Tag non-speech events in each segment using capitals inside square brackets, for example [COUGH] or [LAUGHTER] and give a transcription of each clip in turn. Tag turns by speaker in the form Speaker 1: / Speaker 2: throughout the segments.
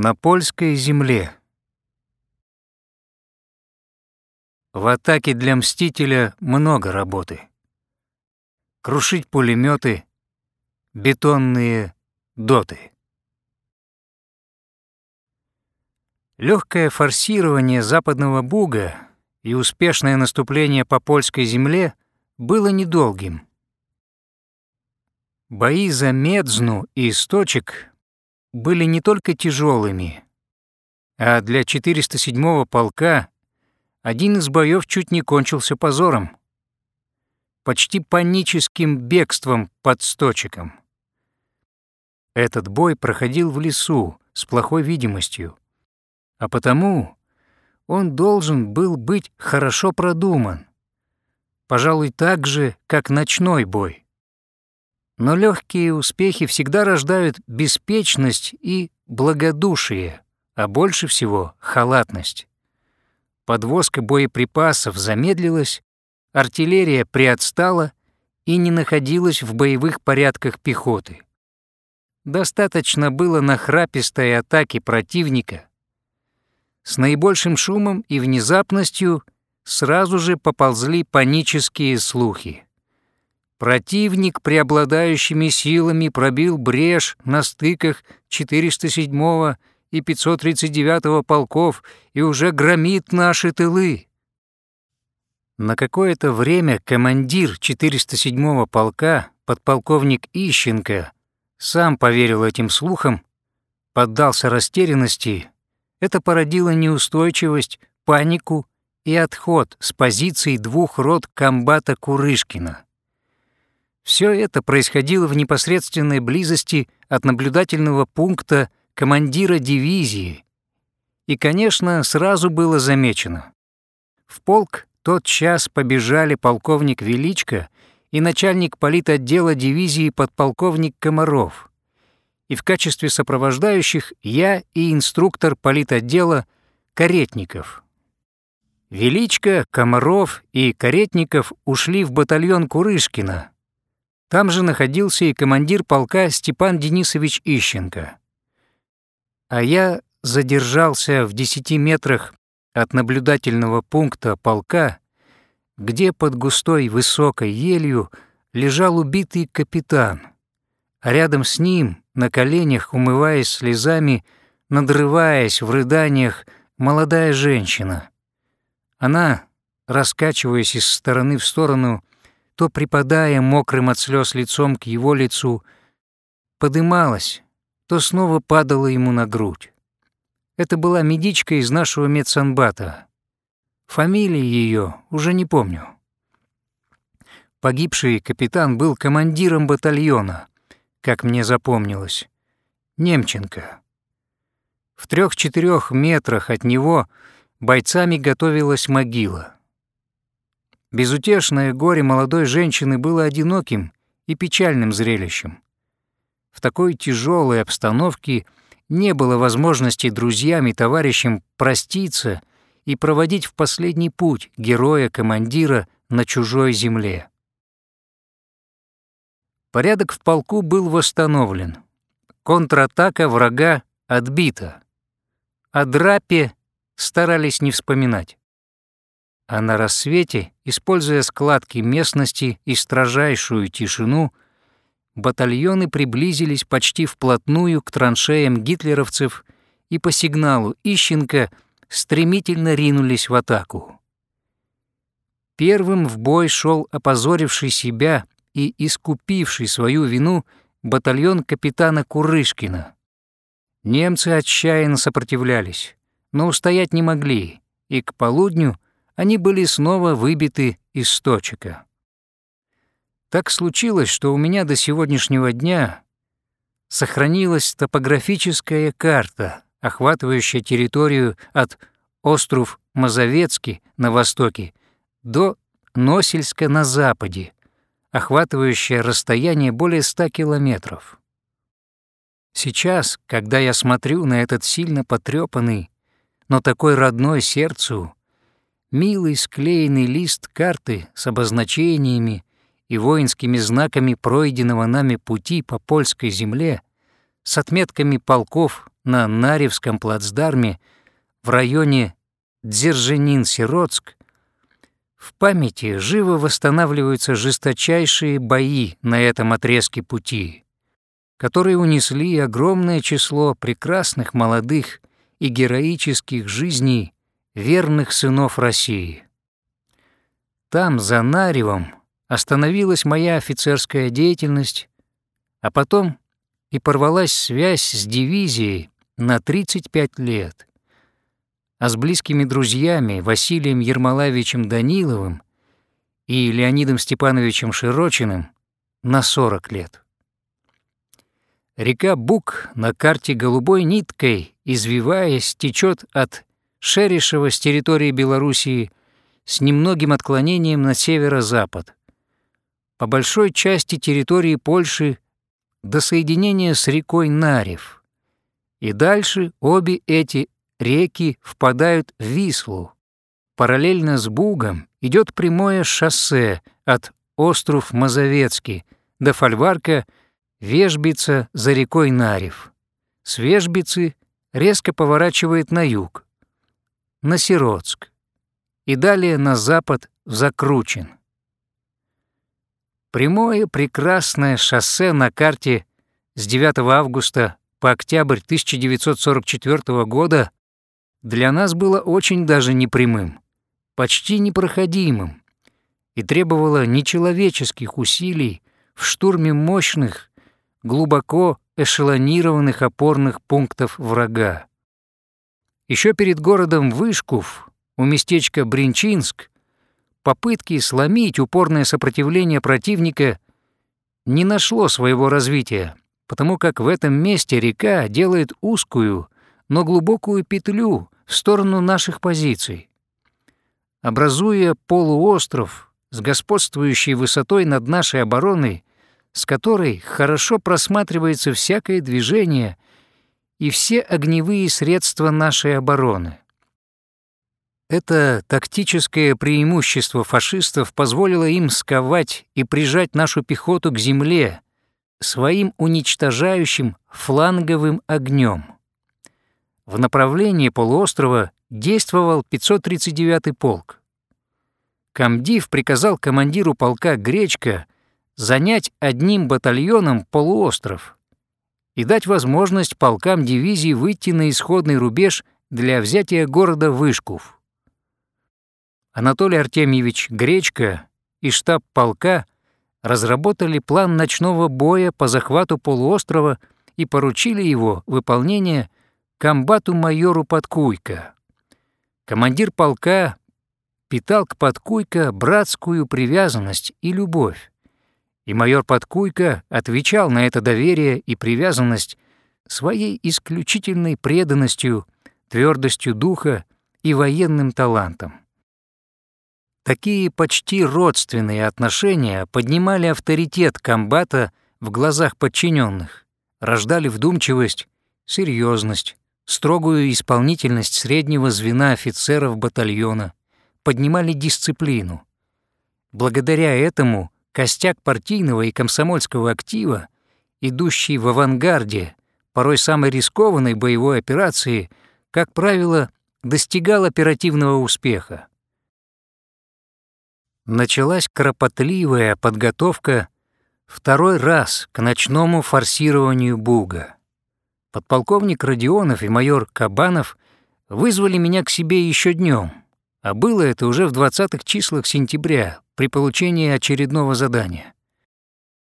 Speaker 1: На польской земле. В атаке для Мстителя много работы. Крушить пулеметы, бетонные доты. Легкое форсирование западного буга и успешное наступление по польской земле было недолгим. Бои за Медзну и Источек были не только тяжелыми, а для 407-го полка один из боев чуть не кончился позором, почти паническим бегством под сточиком. Этот бой проходил в лесу с плохой видимостью, а потому он должен был быть хорошо продуман, пожалуй, так же, как ночной бой. Но легкие успехи всегда рождают беспечность и благодушие, а больше всего — халатность. Подвозка боеприпасов замедлилась, артиллерия приотстала и не находилась в боевых порядках пехоты. Достаточно было нахрапистой атаки противника. С наибольшим шумом и внезапностью сразу же поползли панические слухи. Противник преобладающими силами пробил брешь на стыках 407 и 539 полков и уже громит наши тылы. На какое-то время командир 407 полка, подполковник Ищенко, сам поверил этим слухам, поддался растерянности. Это породило неустойчивость, панику и отход с позиций двух рот комбата Курышкина. Все это происходило в непосредственной близости от наблюдательного пункта командира дивизии. И, конечно, сразу было замечено. В полк тот час побежали полковник Величко и начальник политотдела дивизии подполковник Комаров. И в качестве сопровождающих я и инструктор политотдела Каретников. Величко, Комаров и Каретников ушли в батальон Курышкина, там же находился и командир полка Степан Денисович Ищенко. А я задержался в десяти метрах от наблюдательного пункта полка, где под густой высокой елью лежал убитый капитан, а рядом с ним, на коленях, умываясь слезами, надрываясь в рыданиях, молодая женщина. Она, раскачиваясь из стороны в сторону, то припадая мокрым от слез лицом к его лицу, подымалась, то снова падала ему на грудь. Это была медичка из нашего медсанбата. Фамилии ее уже не помню. Погибший капитан был командиром батальона, как мне запомнилось, Немченко. В трех-четырех метрах от него бойцами готовилась могила. Безутешное горе молодой женщины было одиноким и печальным зрелищем. В такой тяжелой обстановке не было возможности друзьям и товарищам проститься и проводить в последний путь героя-командира на чужой земле. Порядок в полку был восстановлен. Контратака врага отбита. О драпе старались не вспоминать. А на рассвете, используя складки местности и строжайшую тишину, батальоны приблизились почти вплотную к траншеям гитлеровцев и по сигналу Ищенко стремительно ринулись в атаку. Первым в бой шел опозоривший себя и искупивший свою вину батальон капитана Курышкина. Немцы отчаянно сопротивлялись, но устоять не могли, и к полудню — они были снова выбиты из сточека. Так случилось, что у меня до сегодняшнего дня сохранилась топографическая карта, охватывающая территорию от остров Мазовецкий на востоке до Носельска на западе, охватывающая расстояние более 100 километров. Сейчас, когда я смотрю на этот сильно потрепанный, но такой родной сердцу милый склеенный лист карты с обозначениями и воинскими знаками пройденного нами пути по польской земле, с отметками полков, на Наревском плацдарме в районе Дзержинин-Сиротск, в памяти живо восстанавливаются жесточайшие бои на этом отрезке пути, которые унесли огромное число прекрасных молодых и героических жизней верных сынов России. Там, за Наревом, остановилась моя офицерская деятельность, а потом и порвалась связь с дивизией на 35 лет. А с близкими друзьями Василием Ермолаевичем Даниловым и Леонидом Степановичем Широчиным на 40 лет. Река Бук на карте голубой ниткой, извиваясь, течет от Шерешева с территории Белоруссии с немногим отклонением на северо-запад. По большой части территории Польши до соединения с рекой Нарев. И дальше обе эти реки впадают в Вислу. Параллельно с Бугом идет прямое шоссе от остров Мазовецкий до фольварка Вежбица за рекой Нарев. С Вежбицы резко поворачивает на юг, на Сиротск и далее на запад в Закручин. Прямое прекрасное шоссе на карте с 9 августа по октябрь 1944 года для нас было очень даже непрямым, почти непроходимым и требовало нечеловеческих усилий в штурме мощных, глубоко эшелонированных опорных пунктов врага. Еще перед городом Вышков у местечка Бринчинск попытки сломить упорное сопротивление противника не нашло своего развития, потому как в этом месте река делает узкую, но глубокую петлю в сторону наших позиций. Образуя полуостров с господствующей высотой над нашей обороной, с которой хорошо просматривается всякое движение и все огневые средства нашей обороны. Это тактическое преимущество фашистов позволило им сковать и прижать нашу пехоту к земле своим уничтожающим фланговым огнем. В направлении полуострова действовал 539-й полк. Комдив приказал командиру полка Гречка занять одним батальоном полуостров и дать возможность полкам дивизии выйти на исходный рубеж для взятия города Вышков. Анатолий Артемьевич Гречка и штаб полка разработали план ночного боя по захвату полуострова и поручили его выполнение комбату-майору Подкуйко. Командир полка питал к Подкуйко братскую привязанность и любовь, и майор Подкуйко отвечал на это доверие и привязанность своей исключительной преданностью, твердостью духа и военным талантом. Такие почти родственные отношения поднимали авторитет комбата в глазах подчиненных, рождали вдумчивость, серьезность, строгую исполнительность среднего звена офицеров батальона, поднимали дисциплину. Благодаря этому костяк партийного и комсомольского актива, идущий в авангарде порой самой рискованной боевой операции, как правило, достигал оперативного успеха началась кропотливая подготовка второй раз к ночному форсированию Буга. Подполковник Родионов и майор Кабанов вызвали меня к себе еще днем, а было это уже в 20-х числах сентября при получении очередного задания.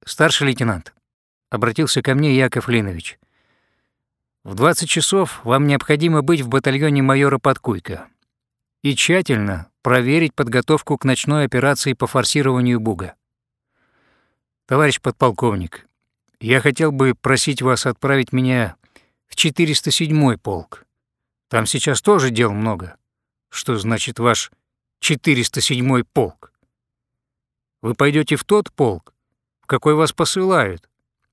Speaker 1: «Старший лейтенант», — обратился ко мне Яков Линович, «в 20 часов вам необходимо быть в батальоне майора Подкуйка и тщательно проверить подготовку к ночной операции по форсированию Буга. Товарищ подполковник, я хотел бы просить вас отправить меня в 407-й полк. Там сейчас тоже дел много. Что значит ваш 407-й полк? Вы пойдете в тот полк, в какой вас посылают.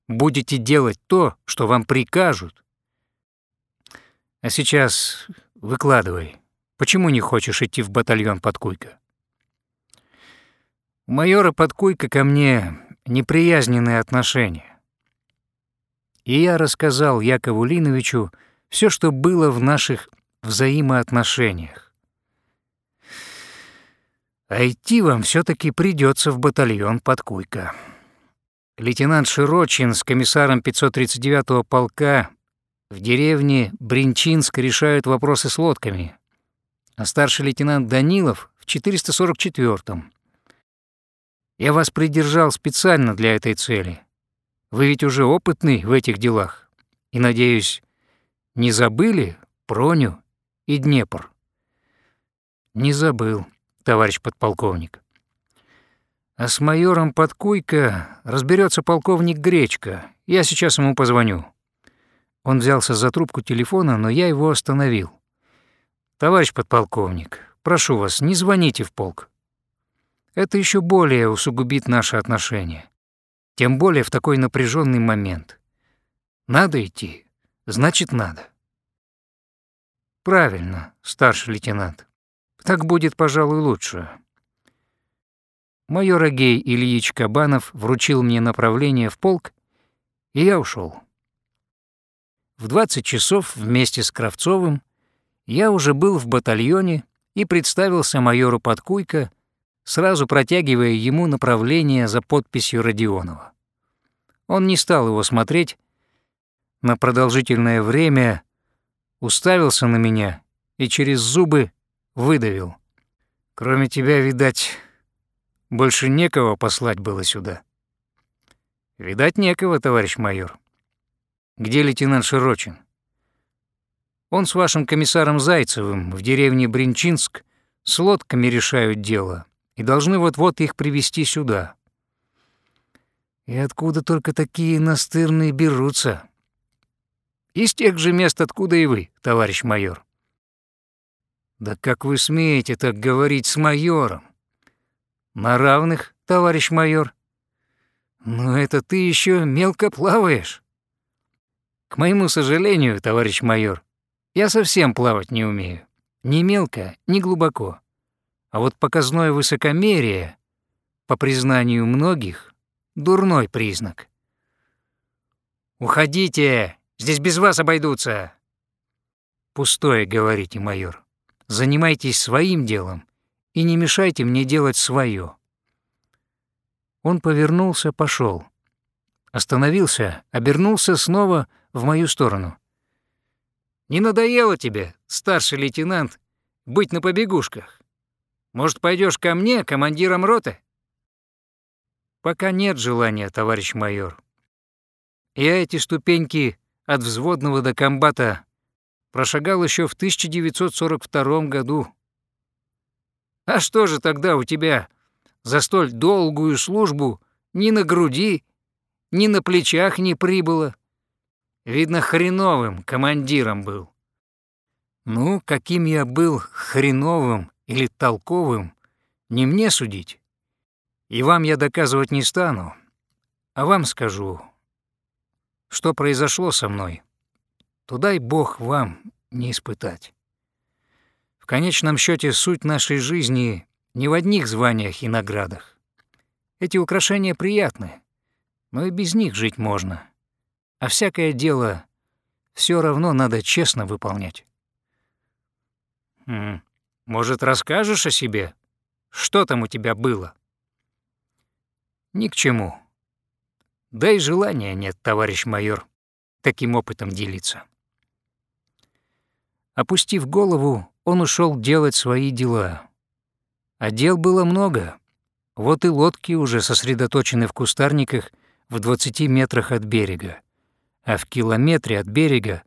Speaker 1: Будете делать то, что вам прикажут. А сейчас выкладывай. Почему не хочешь идти в батальон Подкуйка? У майора Подкуйка ко мне неприязненные отношения. И я рассказал Якову Линовичу все, что было в наших взаимоотношениях. А идти вам все таки придется в батальон под Куйка. Лейтенант Широчин с комиссаром 539-го полка в деревне Бринчинск решают вопросы с лодками, а старший лейтенант Данилов в 444-м. Я вас придержал специально для этой цели. Вы ведь уже опытный в этих делах. И, надеюсь, не забыли Проню и Днепр? Не забыл, товарищ подполковник. А с майором Подкуйко разберется полковник Гречка. Я сейчас ему позвоню. Он взялся за трубку телефона, но я его остановил. Товарищ подполковник, прошу вас, не звоните в полк. Это еще более усугубит наши отношения. Тем более в такой напряженный момент. Надо идти, значит надо. Правильно, старший лейтенант. Так будет, пожалуй, лучше. Майор Агей Ильич Кабанов вручил мне направление в полк, и я ушел. В 20 часов вместе с Кравцовым я уже был в батальоне и представился майору Подкуйко, сразу протягивая ему направление за подписью Родионова. Он не стал его смотреть, на продолжительное время уставился на меня и через зубы выдавил. «Кроме тебя, видать, больше некого послать было сюда». «Видать, некого, товарищ майор. Где лейтенант Широчин?» «Он с вашим комиссаром Зайцевым в деревне Бринчинск с лодками решают дело и должны вот-вот их привести сюда. И откуда только такие настырные берутся? Из тех же мест, откуда и вы, товарищ майор. Да как вы смеете так говорить с майором? На равных, товарищ майор. Но это ты еще мелко плаваешь. К моему сожалению, товарищ майор, я совсем плавать не умею. Ни мелко, ни глубоко. А вот показное высокомерие, по признанию многих, дурной признак. «Уходите! Здесь без вас обойдутся!» «Пустое, — говорите, майор. Занимайтесь своим делом и не мешайте мне делать свое. Он повернулся, пошел, Остановился, обернулся снова в мою сторону. «Не надоело тебе, старший лейтенант, быть на побегушках? Может, пойдешь ко мне, командиром роты?» «Пока нет желания, товарищ майор. Я эти ступеньки от взводного до комбата прошагал еще в 1942 году. А что же тогда у тебя за столь долгую службу ни на груди, ни на плечах не прибыло? Видно, хреновым командиром был. Ну, каким я был хреновым, или толковым, не мне судить. И вам я доказывать не стану, а вам скажу, что произошло со мной. Туда и Бог вам не испытать. В конечном счете суть нашей жизни не в одних званиях и наградах. Эти украшения приятны, но и без них жить можно. А всякое дело все равно надо честно выполнять. Может, расскажешь о себе? Что там у тебя было?» «Ни к чему. Да и желания нет, товарищ майор, таким опытом делиться». Опустив голову, он ушел делать свои дела. А дел было много. Вот и лодки уже сосредоточены в кустарниках в 20 метрах от берега. А в километре от берега,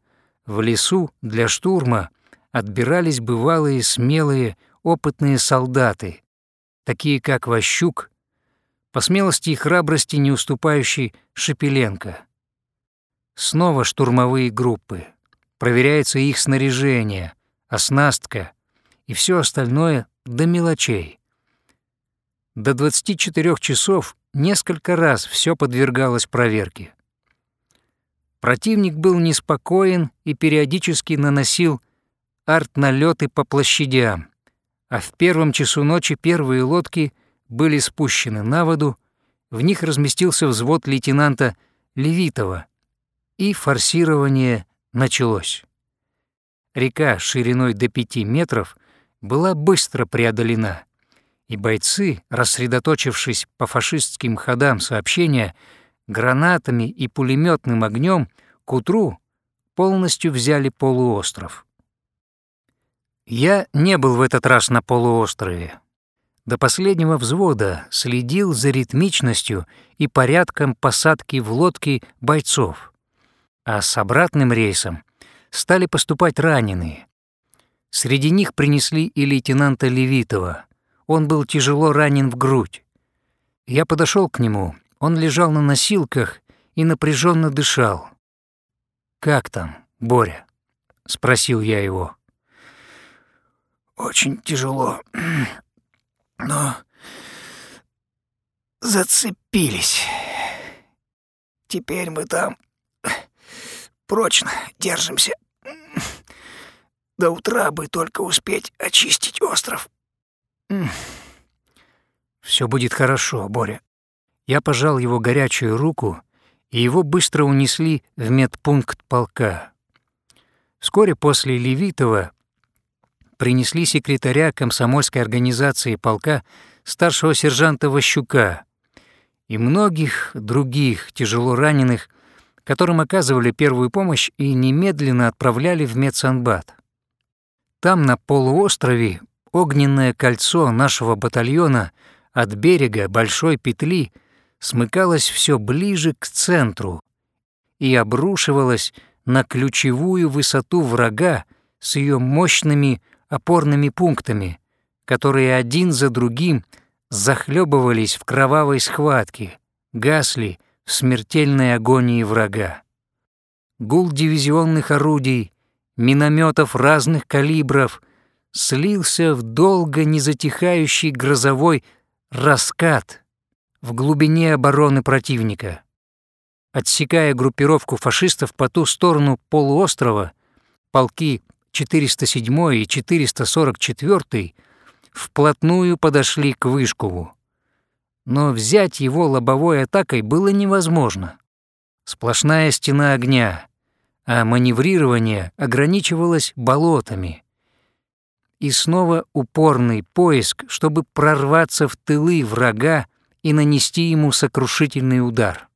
Speaker 1: в лесу для штурма, отбирались бывалые смелые, опытные солдаты, такие как Ващук, по смелости и храбрости не уступающий Шепеленко. Снова штурмовые группы. Проверяется их снаряжение, оснастка и все остальное до мелочей. До 24 часов несколько раз все подвергалось проверке. Противник был неспокоен и периодически наносил арт-налеты по площадям, а в первом часу ночи первые лодки были спущены на воду, в них разместился взвод лейтенанта Левитова, и форсирование началось. река шириной до пяти метров была быстро преодолена, и бойцы, рассредоточившись по фашистским ходам сообщения, гранатами и пулеметным огнем к утру полностью взяли полуостров. Я не был в этот раз на полуострове. До последнего взвода следил за ритмичностью и порядком посадки в лодки бойцов, а с обратным рейсом стали поступать раненые. Среди них принесли и лейтенанта Левитова. Он был тяжело ранен в грудь. Я подошел к нему, он лежал на носилках и напряженно дышал. «Как там, Боря?» — спросил я его.
Speaker 2: «Очень тяжело, [CLEARS THROAT] но зацепились. Теперь мы там прочно держимся. До утра бы только успеть очистить остров.
Speaker 1: Все будет хорошо, Боря. Я пожал его горячую руку, и его быстро унесли в медпункт полка. Вскоре после Левитова принесли секретаря комсомольской организации полка старшего сержанта Ващука и многих других тяжело раненых, которым оказывали первую помощь и немедленно отправляли в медсанбат. Там, на полуострове, огненное кольцо нашего батальона от берега Большой Петли смыкалось все ближе к центру и обрушивалось на ключевую высоту врага с ее мощными опорными пунктами, которые один за другим захлебывались в кровавой схватке, гасли смертельной агонии врага. Гул дивизионных орудий, минометов разных калибров слился в долго незатихающий грозовой раскат в глубине обороны противника. Отсекая группировку фашистов по ту сторону полуострова, полки 407 и 444 вплотную подошли к Вышкову. Но взять его лобовой атакой было невозможно. Сплошная стена огня, а маневрирование ограничивалось болотами. И снова упорный поиск, чтобы прорваться в тылы врага и нанести ему сокрушительный удар.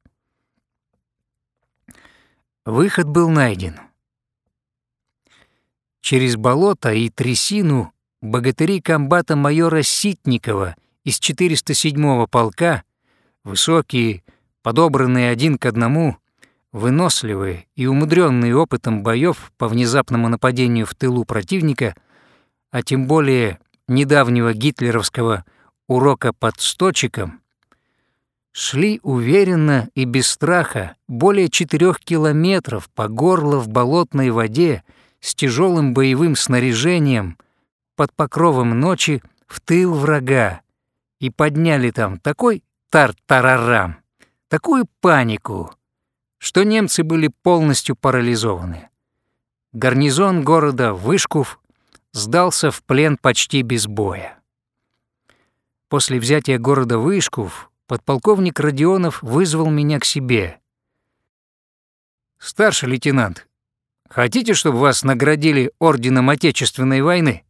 Speaker 1: Выход был найден — Через болото и трясину богатыри комбата майора Ситникова из 407-го полка, высокие, подобранные один к одному, выносливые и умудренные опытом боев по внезапному нападению в тылу противника, а тем более недавнего гитлеровского урока под сточиком, шли уверенно и без страха более четырех километров по горло в болотной воде с тяжелым боевым снаряжением под покровом ночи в тыл врага и подняли там такой тар-тарарам, такую панику, что немцы были полностью парализованы. Гарнизон города Вышков сдался в плен почти без боя. После взятия города Вышков подполковник Родионов вызвал меня к себе. «Старший лейтенант, Хотите, чтобы вас наградили орденом Отечественной войны?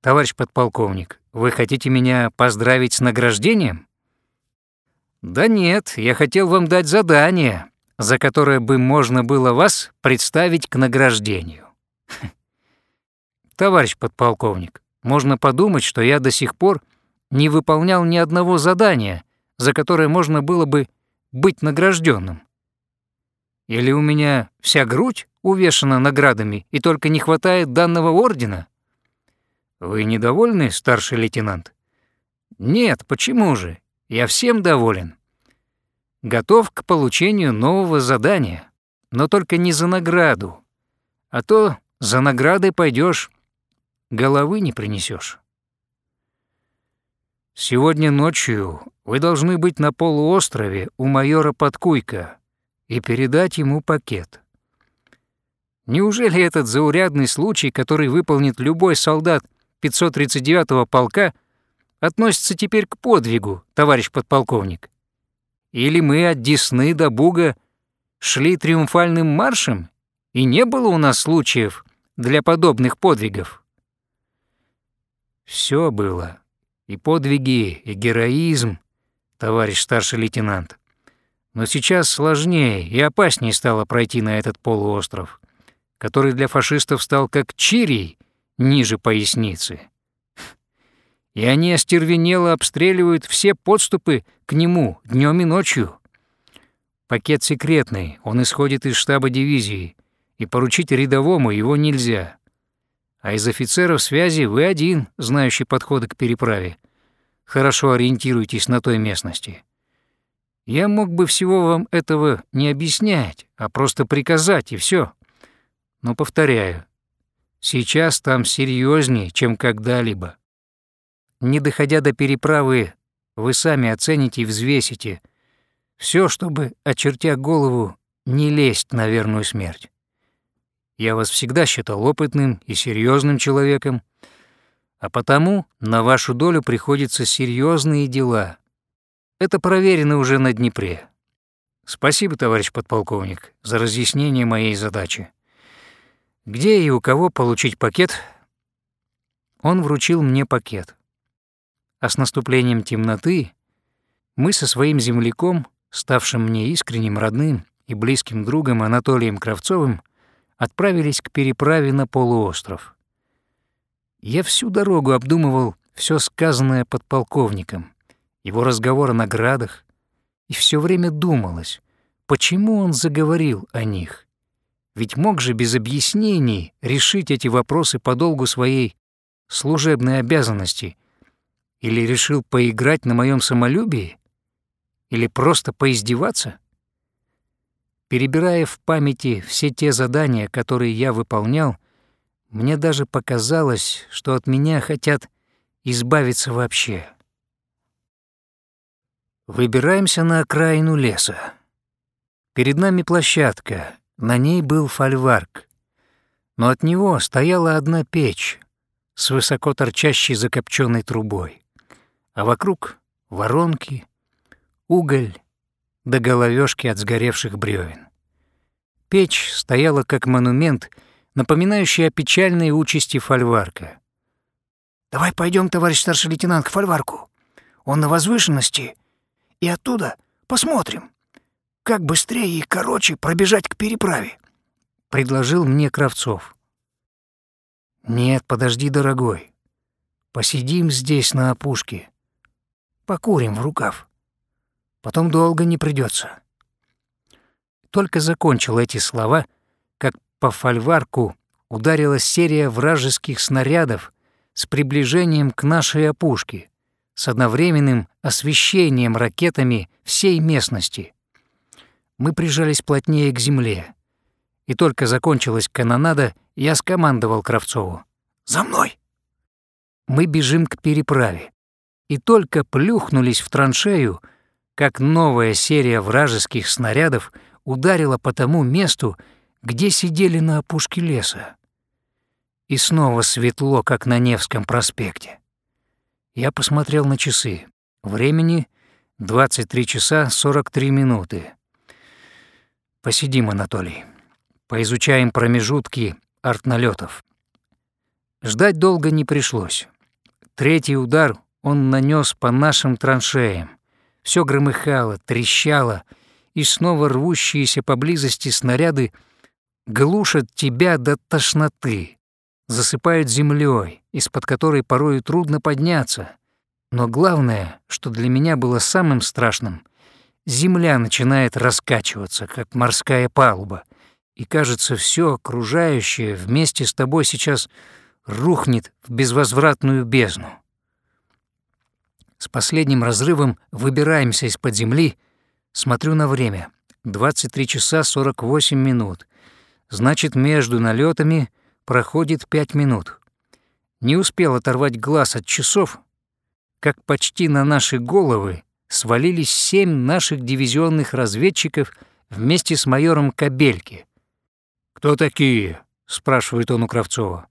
Speaker 1: Товарищ подполковник, вы хотите меня поздравить с награждением? Да нет, я хотел вам дать задание, за которое бы можно было вас представить к награждению. [LAUGHS] Товарищ подполковник, можно подумать, что я до сих пор не выполнял ни одного задания, за которое можно было бы быть награжденным. Или у меня вся грудь увешана наградами, и только не хватает данного ордена? Вы недовольны, старший лейтенант? Нет, почему же? Я всем доволен. Готов к получению нового задания, но только не за награду. А то за наградой пойдешь, головы не принесешь. Сегодня ночью вы должны быть на полуострове у майора Подкуйка и передать ему пакет. Неужели этот заурядный случай, который выполнит любой солдат 539-го полка, относится теперь к подвигу, товарищ подполковник? Или мы от Десны до Буга шли триумфальным маршем, и не было у нас случаев для подобных подвигов. Все было. И подвиги, и героизм, товарищ старший лейтенант. Но сейчас сложнее и опаснее стало пройти на этот полуостров, который для фашистов стал как чирий ниже поясницы. И они остервенело обстреливают все подступы к нему днем и ночью. Пакет секретный, он исходит из штаба дивизии, и поручить рядовому его нельзя. А из офицеров связи вы один, знающий подходы к переправе. Хорошо ориентируйтесь на той местности. Я мог бы всего вам этого не объяснять, а просто приказать, и все. Но повторяю, сейчас там серьезнее, чем когда-либо. Не доходя до переправы, вы сами оцените и взвесите все, чтобы, очертя голову, не лезть на верную смерть. Я вас всегда считал опытным и серьезным человеком, а потому на вашу долю приходятся серьезные дела. Это проверено уже на Днепре. Спасибо, товарищ подполковник, за разъяснение моей задачи. Где и у кого получить пакет? Он вручил мне пакет. А с наступлением темноты мы со своим земляком, ставшим мне искренним родным и близким другом Анатолием Кравцовым, отправились к переправе на полуостров. Я всю дорогу обдумывал все сказанное подполковником, его разговор о наградах, и все время думалось, почему он заговорил о них. Ведь мог же без объяснений решить эти вопросы по долгу своей служебной обязанности или решил поиграть на моем самолюбии? Или просто поиздеваться? Перебирая в памяти все те задания, которые я выполнял, мне даже показалось, что от меня хотят избавиться вообще. Выбираемся на окраину леса. Перед нами площадка, на ней был фольварк. Но от него стояла одна печь с высоко торчащей закопченной трубой. А вокруг — воронки, уголь до головешки от сгоревших бревен. Печь стояла как монумент, напоминающий о печальной участи фольварка.
Speaker 2: «Давай пойдем, товарищ старший лейтенант, к фольварку. Он на возвышенности, и оттуда посмотрим, как быстрее и короче пробежать к переправе», —
Speaker 1: предложил мне Кравцов. «Нет, подожди, дорогой. Посидим здесь на опушке. Покурим в рукав. Потом долго не придется. Только закончил эти слова, как по фольварку ударила серия вражеских снарядов с приближением к нашей опушке, с одновременным освещением ракетами всей местности. Мы прижались плотнее к земле. И только закончилась канонада, я скомандовал Кравцову.
Speaker 2: «За мной!»
Speaker 1: Мы бежим к переправе. И только плюхнулись в траншею, как новая серия вражеских снарядов ударила по тому месту, где сидели на опушке леса. И снова светло, как на Невском проспекте. Я посмотрел на часы. Времени 23 часа 43 минуты. Посидим, Анатолий. Поизучаем промежутки артналетов. Ждать долго не пришлось. Третий удар он нанес по нашим траншеям. Все громыхало, трещало, и снова рвущиеся поблизости снаряды глушат тебя до тошноты, засыпают землей, из-под которой порою трудно подняться. Но главное, что для меня было самым страшным, земля начинает раскачиваться, как морская палуба, и кажется, все окружающее вместе с тобой сейчас рухнет в безвозвратную бездну. С последним разрывом выбираемся из-под земли — Смотрю на время. 23 часа 48 минут. Значит, между налетами проходит 5 минут. Не успел оторвать глаз от часов, как почти на наши головы свалились семь наших дивизионных разведчиков вместе с майором Кабельки. «Кто такие?» — спрашивает он у Кравцова.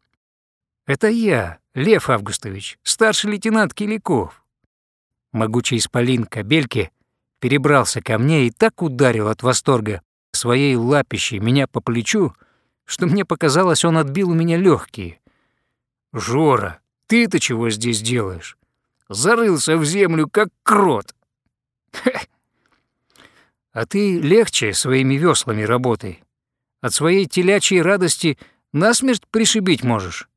Speaker 1: «Это я, Лев Августович, старший лейтенант Киликов». Могучий исполин Кабельки перебрался ко мне и так ударил от восторга своей лапищей меня по плечу, что мне показалось, он отбил у меня легкие. «Жора, ты-то чего здесь делаешь? Зарылся в землю, как крот!» [LAUGHS] «А ты легче своими веслами работай. От своей телячьей радости насмерть пришибить можешь.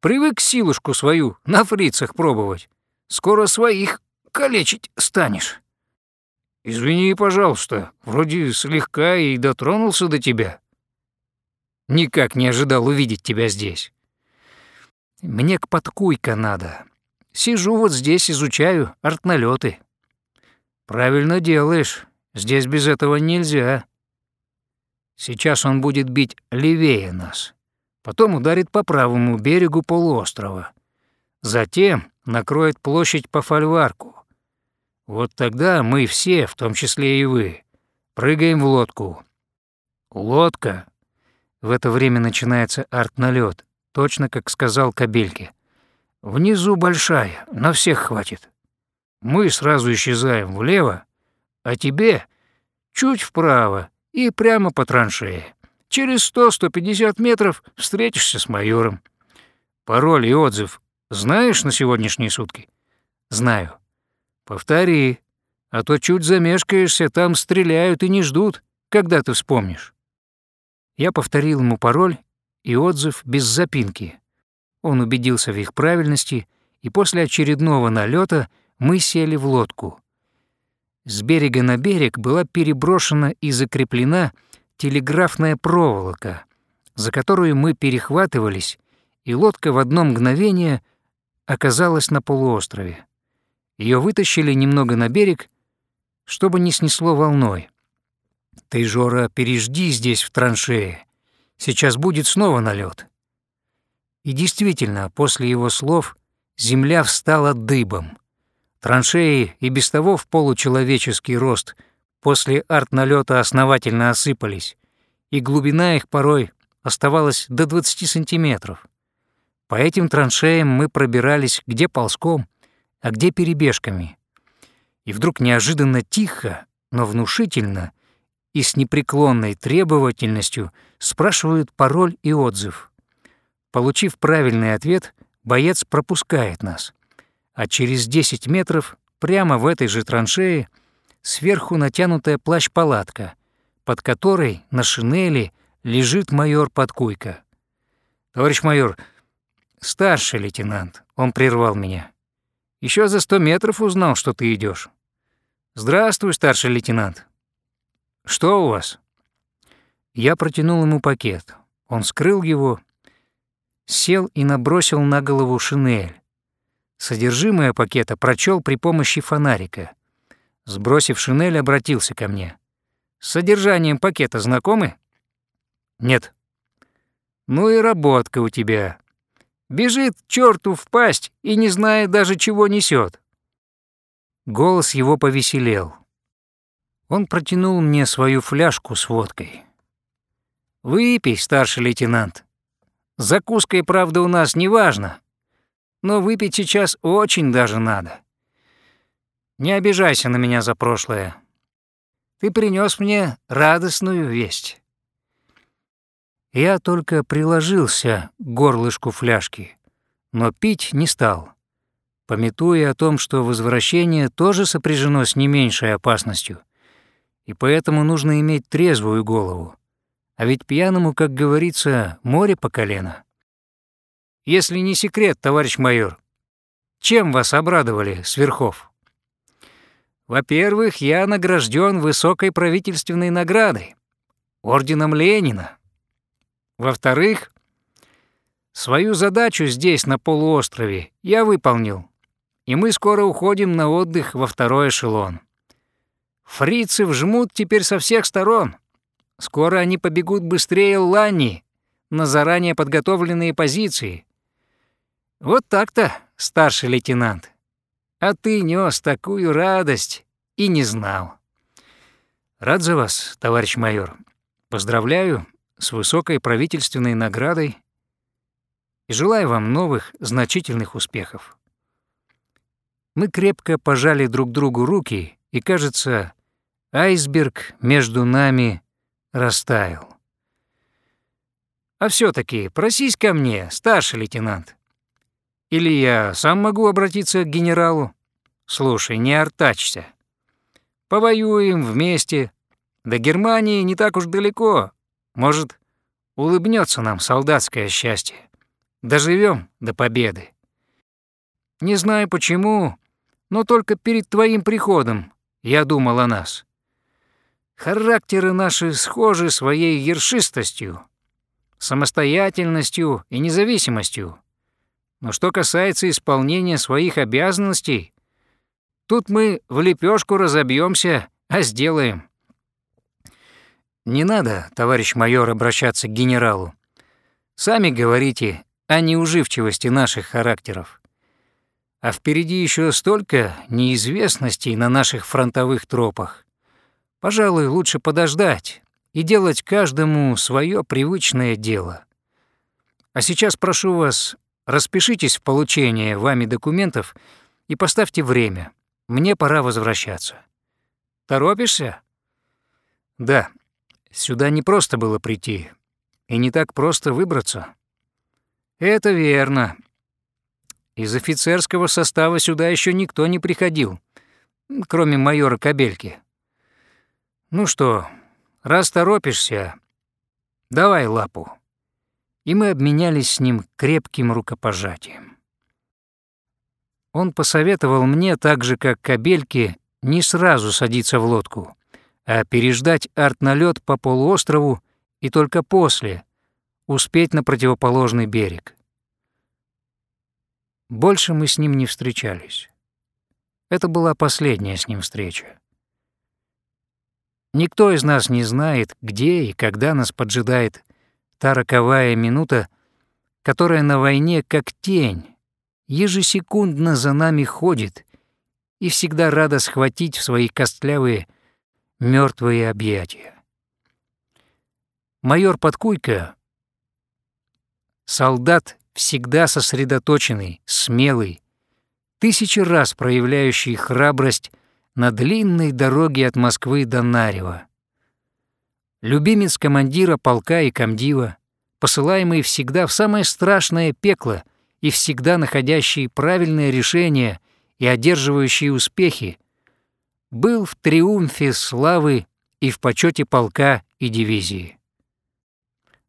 Speaker 1: Привык силушку свою на фрицах пробовать. Скоро своих калечить станешь. Извини, пожалуйста, вроде слегка и дотронулся до тебя. Никак не ожидал увидеть тебя здесь. Мне к подкуйка надо. Сижу вот здесь, изучаю артналеты. Правильно делаешь, здесь без этого нельзя. Сейчас он будет бить левее нас. Потом ударит по правому берегу полуострова. Затем накроет площадь по фольварку. Вот тогда мы все, в том числе и вы, прыгаем в лодку. Лодка. В это время начинается арт-налет, точно как сказал Кабельке. Внизу большая, на всех хватит. Мы сразу исчезаем влево, а тебе чуть вправо и прямо по траншее. Через 100-150 метров встретишься с майором. Пароль и отзыв знаешь на сегодняшние сутки? Знаю. Повтори, а то чуть замешкаешься, там стреляют и не ждут, когда ты вспомнишь. Я повторил ему пароль и отзыв без запинки. Он убедился в их правильности, и после очередного налета мы сели в лодку. С берега на берег была переброшена и закреплена телеграфная проволока, за которую мы перехватывались, и лодка в одно мгновение оказалась на полуострове. Ее вытащили немного на берег, чтобы не снесло волной. «Ты, Жора, пережди здесь, в траншее. Сейчас будет снова налет. И действительно, после его слов земля встала дыбом. Траншеи и без того в получеловеческий рост после арт-налета основательно осыпались, и глубина их порой оставалась до 20 сантиметров. По этим траншеям мы пробирались где ползком, а где перебежками. И вдруг неожиданно тихо, но внушительно и с непреклонной требовательностью спрашивают пароль и отзыв. Получив правильный ответ, боец пропускает нас, а через 10 метров прямо в этой же траншее сверху натянутая плащ-палатка, под которой на шинели лежит майор Подкуйка. «Товарищ майор, «Старший лейтенант», — он прервал меня. Еще за сто метров узнал, что ты идешь. «Здравствуй, старший лейтенант. Что у вас?» Я протянул ему пакет. Он скрыл его, сел и набросил на голову шинель. Содержимое пакета прочел при помощи фонарика. Сбросив шинель, обратился ко мне. «С содержанием пакета знакомы?» «Нет». «Ну и работка у тебя. Бежит черту в пасть и не знает даже, чего несет. Голос его повеселел. Он протянул мне свою фляжку с водкой. «Выпей, старший лейтенант. Закуской, правда, у нас не важно, но выпить сейчас очень даже надо. Не обижайся на меня за прошлое. Ты принес мне радостную весть». Я только приложился к горлышку фляжки, но пить не стал, пометуя о том, что возвращение тоже сопряжено с не меньшей опасностью, и поэтому нужно иметь трезвую голову. А ведь пьяному, как говорится, море по колено. Если не секрет, товарищ майор, чем вас обрадовали сверхов? Во-первых, я награжден высокой правительственной наградой, орденом Ленина. Во-вторых, свою задачу здесь, на полуострове, я выполнил, и мы скоро уходим на отдых во второй эшелон. Фрицы вжмут теперь со всех сторон. Скоро они побегут быстрее Лани на заранее подготовленные позиции. Вот так-то, старший лейтенант. А ты нес такую радость и не знал. Рад за вас, товарищ майор. Поздравляю с высокой правительственной наградой и желаю вам новых значительных успехов. Мы крепко пожали друг другу руки, и, кажется, айсберг между нами растаял. А все таки просись ко мне, старший лейтенант. Или я сам могу обратиться к генералу? Слушай, не артачься. Повоюем вместе. До Германии не так уж далеко. Может, улыбнется нам солдатское счастье. Доживем до победы. Не знаю почему, но только перед твоим приходом я думал о нас. Характеры наши схожи своей ершистостью, самостоятельностью и независимостью. Но что касается исполнения своих обязанностей, тут мы в лепешку разобьемся, а сделаем. Не надо, товарищ майор, обращаться к генералу. Сами говорите о неуживчивости наших характеров. А впереди еще столько неизвестностей на наших фронтовых тропах. Пожалуй, лучше подождать и делать каждому свое привычное дело. А сейчас прошу вас, распишитесь в получении вами документов и поставьте время. Мне пора возвращаться. Торопишься? Да. Сюда не просто было прийти, и не так просто выбраться. Это верно. Из офицерского состава сюда еще никто не приходил, кроме майора Кабельки. Ну что, раз торопишься, давай лапу. И мы обменялись с ним крепким рукопожатием. Он посоветовал мне, так же как Кабельке, не сразу садиться в лодку, а переждать арт-налет по полуострову и только после успеть на противоположный берег. Больше мы с ним не встречались. Это была последняя с ним встреча. Никто из нас не знает, где и когда нас поджидает та роковая минута, которая на войне как тень, ежесекундно за нами ходит и всегда рада схватить в свои костлявые мертвые объятия. Майор Подкуйко — солдат всегда сосредоточенный, смелый, тысячи раз проявляющий храбрость на длинной дороге от Москвы до Нарева. Любимец командира полка и комдива, посылаемый всегда в самое страшное пекло и всегда находящий правильное решение и одерживающий успехи, был в триумфе славы и в почете полка и дивизии.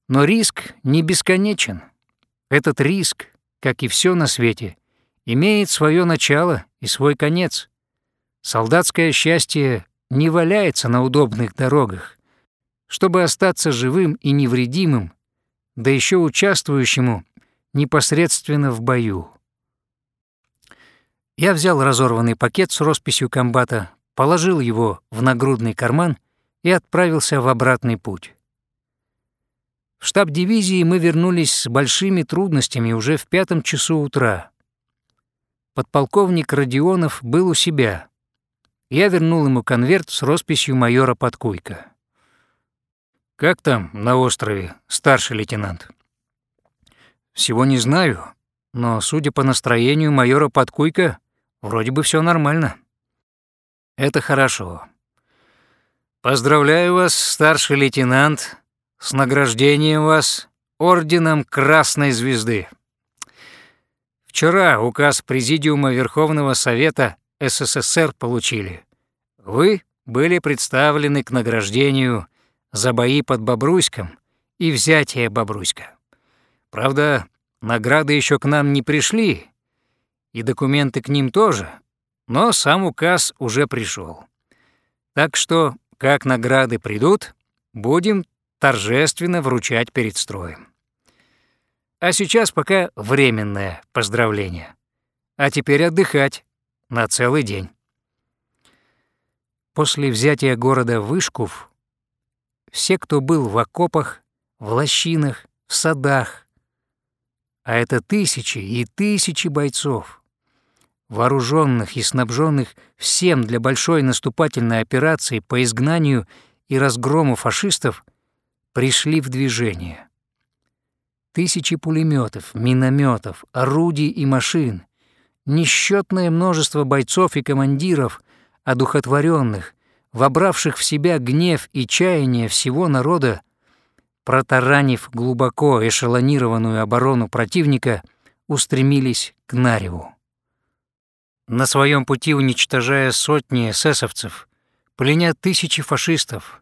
Speaker 1: Но риск не бесконечен. Этот риск, как и все на свете, имеет свое начало и свой конец. Солдатское счастье не валяется на удобных дорогах. Чтобы остаться живым и невредимым, да еще участвующему непосредственно в бою. Я взял разорванный пакет с росписью комбата, положил его в нагрудный карман и отправился в обратный путь. В штаб дивизии мы вернулись с большими трудностями уже в пятом часу утра. Подполковник Родионов был у себя. Я вернул ему конверт с росписью майора Подкуйка. «Как там на острове, старший лейтенант?» «Всего не знаю, но, судя по настроению майора Подкуйка, вроде бы все нормально». «Это хорошо. Поздравляю вас, старший лейтенант», с награждением вас орденом Красной Звезды. Вчера указ Президиума Верховного Совета СССР получили. Вы были представлены к награждению за бои под Бобруйском и взятие Бобруйска. Правда, награды еще к нам не пришли, и документы к ним тоже, но сам указ уже пришел. Так что, как награды придут, будем торжественно вручать перед строем. А сейчас пока временное поздравление. А теперь отдыхать на целый день. После взятия города Вышков все, кто был в окопах, в лощинах, в садах, а это тысячи и тысячи бойцов, вооруженных и снабженных всем для большой наступательной операции по изгнанию и разгрому фашистов, пришли в движение. Тысячи пулеметов, минометов, орудий и машин, несчетное множество бойцов и командиров, одухотворенных, вобравших в себя гнев и чаяние всего народа, протаранив глубоко эшелонированную оборону противника, устремились к Нареву. На своем пути уничтожая сотни эсэсовцев, пленя тысячи фашистов,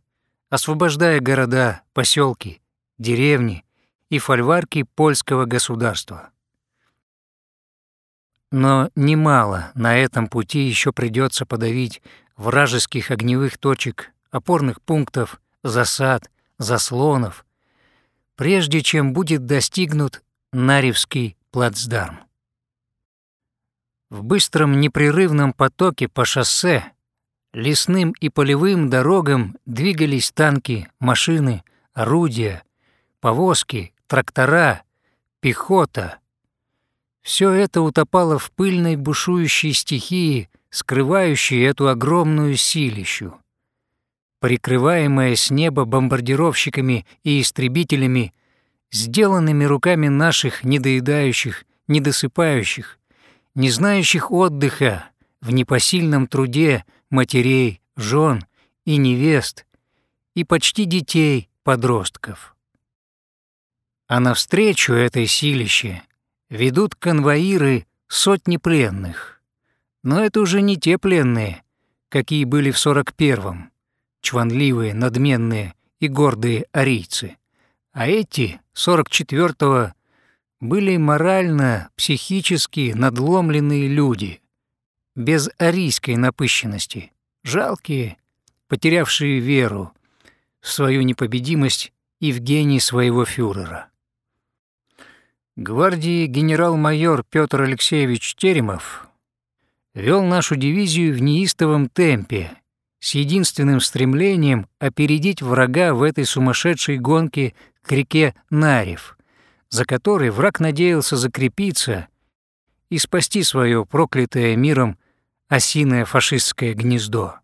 Speaker 1: освобождая города, поселки, деревни и фольварки польского государства. Но немало на этом пути еще придется подавить вражеских огневых точек, опорных пунктов, засад, заслонов, прежде чем будет достигнут Наревский плацдарм. В быстром непрерывном потоке по шоссе, лесным и полевым дорогам двигались танки, машины, орудия, повозки, трактора, пехота. Все это утопало в пыльной бушующей стихии, скрывающей эту огромную силищу. Прикрываемая с неба бомбардировщиками и истребителями, сделанными руками наших недоедающих, недосыпающих, не знающих отдыха в непосильном труде матерей, жен и невест, и почти детей, подростков. А навстречу этой силище ведут конвоиры сотни пленных. Но это уже не те пленные, какие были в 41-м, чванливые, надменные и гордые арийцы. А эти, 44-го, были морально, психически надломленные люди, без арийской напыщенности, жалкие, потерявшие веру в свою непобедимость и в гений своего фюрера. Гвардии генерал-майор Петр Алексеевич Теремов вел нашу дивизию в неистовом темпе, с единственным стремлением опередить врага в этой сумасшедшей гонке к реке Нарев, за которой враг надеялся закрепиться и спасти свое проклятое миром осиное фашистское гнездо.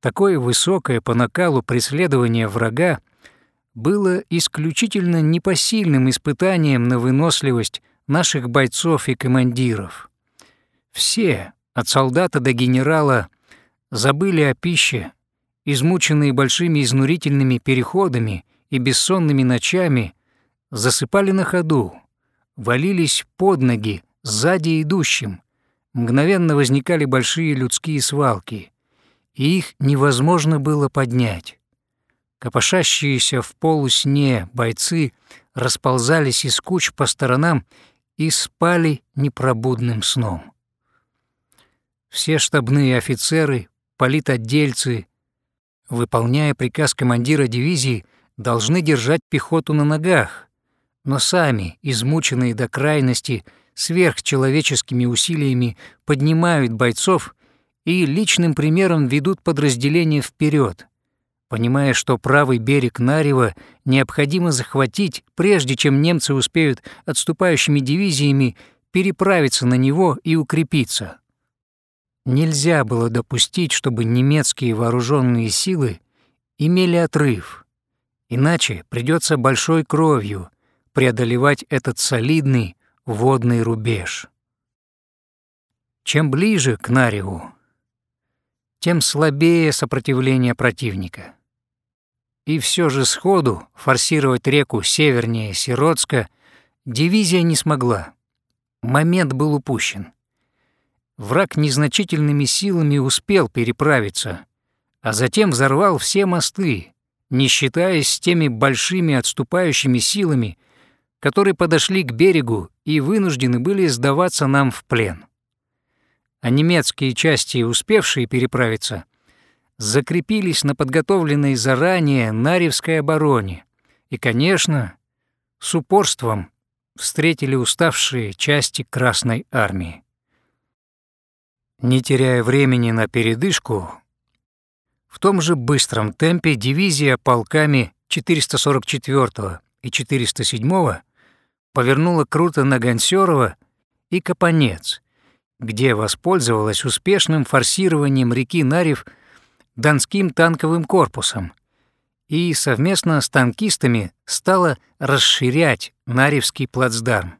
Speaker 1: Такое высокое по накалу преследование врага было исключительно непосильным испытанием на выносливость наших бойцов и командиров. Все, от солдата до генерала, забыли о пище, измученные большими изнурительными переходами и бессонными ночами, засыпали на ходу, валились под ноги сзади идущим, мгновенно возникали большие людские свалки, и их невозможно было поднять. Копошащиеся в полусне бойцы расползались из куч по сторонам и спали непробудным сном. Все штабные офицеры, политотдельцы, выполняя приказ командира дивизии, должны держать пехоту на ногах, но сами, измученные до крайности, сверхчеловеческими усилиями поднимают бойцов и личным примером ведут подразделение вперед, понимая, что правый берег Нарева необходимо захватить, прежде чем немцы успеют отступающими дивизиями переправиться на него и укрепиться. Нельзя было допустить, чтобы немецкие вооруженные силы имели отрыв, иначе придется большой кровью преодолевать этот солидный водный рубеж. Чем ближе к Нареву, тем слабее сопротивление противника. И все же сходу форсировать реку севернее Сиротска дивизия не смогла. Момент был упущен враг незначительными силами успел переправиться, а затем взорвал все мосты, не считаясь с теми большими отступающими силами, которые подошли к берегу и вынуждены были сдаваться нам в плен. А немецкие части, успевшие переправиться, закрепились на подготовленной заранее Наревской обороне и, конечно, с упорством встретили уставшие части Красной Армии. Не теряя времени на передышку, в том же быстром темпе дивизия полками 444 и 407 повернула круто на Гонсёрово и Капонец, где воспользовалась успешным форсированием реки Нарев Донским танковым корпусом. И совместно с танкистами стала расширять Наревский плацдарм.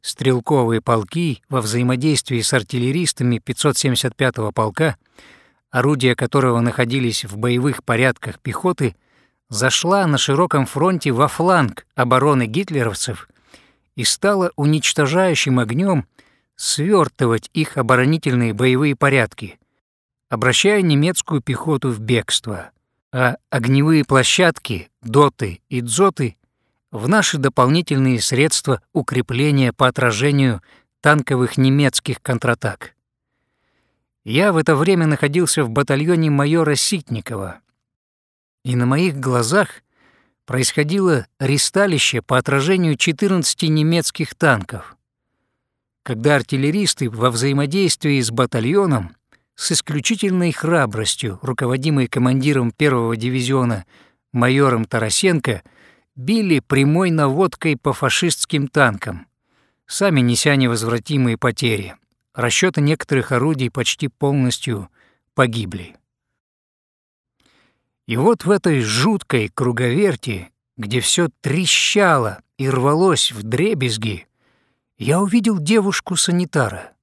Speaker 1: Стрелковые полки во взаимодействии с артиллеристами 575-го полка, орудия которого находились в боевых порядках пехоты, зашла на широком фронте во фланг обороны гитлеровцев и стала уничтожающим огнем свертывать их оборонительные боевые порядки, обращая немецкую пехоту в бегство, а огневые площадки, доты и дзоты в наши дополнительные средства укрепления по отражению танковых немецких контратак. Я в это время находился в батальоне майора Ситникова, и на моих глазах происходило ристалище по отражению 14 немецких танков, когда артиллеристы во взаимодействии с батальоном с исключительной храбростью, руководимый командиром первого дивизиона майором Тарасенко, били прямой наводкой по фашистским танкам, сами неся невозвратимые потери. Расчеты некоторых орудий почти полностью погибли. И вот в этой жуткой круговерти, где все трещало и рвалось в дребезги, я увидел девушку-санитара —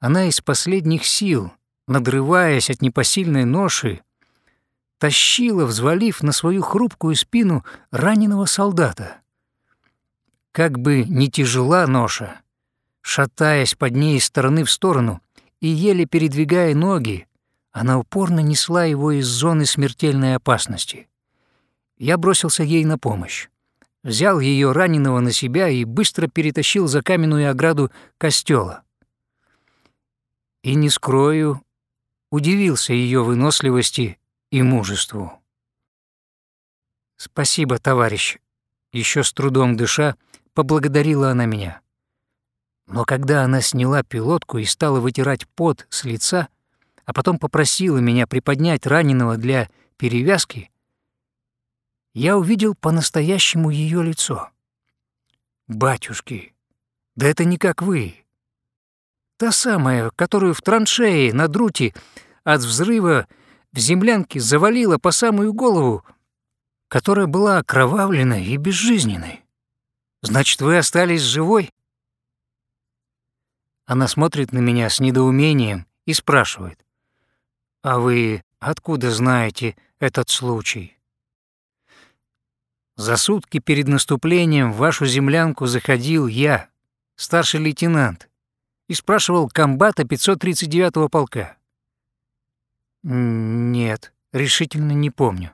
Speaker 1: она из последних сил, надрываясь от непосильной ноши, тащила, взвалив на свою хрупкую спину раненого солдата. Как бы не тяжела ноша, шатаясь под ней из стороны в сторону и еле передвигая ноги, она упорно несла его из зоны смертельной опасности. Я бросился ей на помощь. Взял ее раненого на себя и быстро перетащил за каменную ограду костела и, не скрою, удивился ее выносливости и мужеству. «Спасибо, товарищ», — еще с трудом дыша, поблагодарила она меня. Но когда она сняла пилотку и стала вытирать пот с лица, а потом попросила меня приподнять раненого для перевязки, я увидел по-настоящему ее лицо. «Батюшки, да это не как вы. Та самая, которую в траншее на друте от взрыва в землянке завалила по самую голову, которая была окровавленной и безжизненной. Значит, вы остались живой? Она смотрит на меня с недоумением и спрашивает. «А вы откуда знаете этот случай?» За сутки перед наступлением в вашу землянку заходил я, старший лейтенант, и спрашивал комбата 539-го полка. Нет, решительно не помню.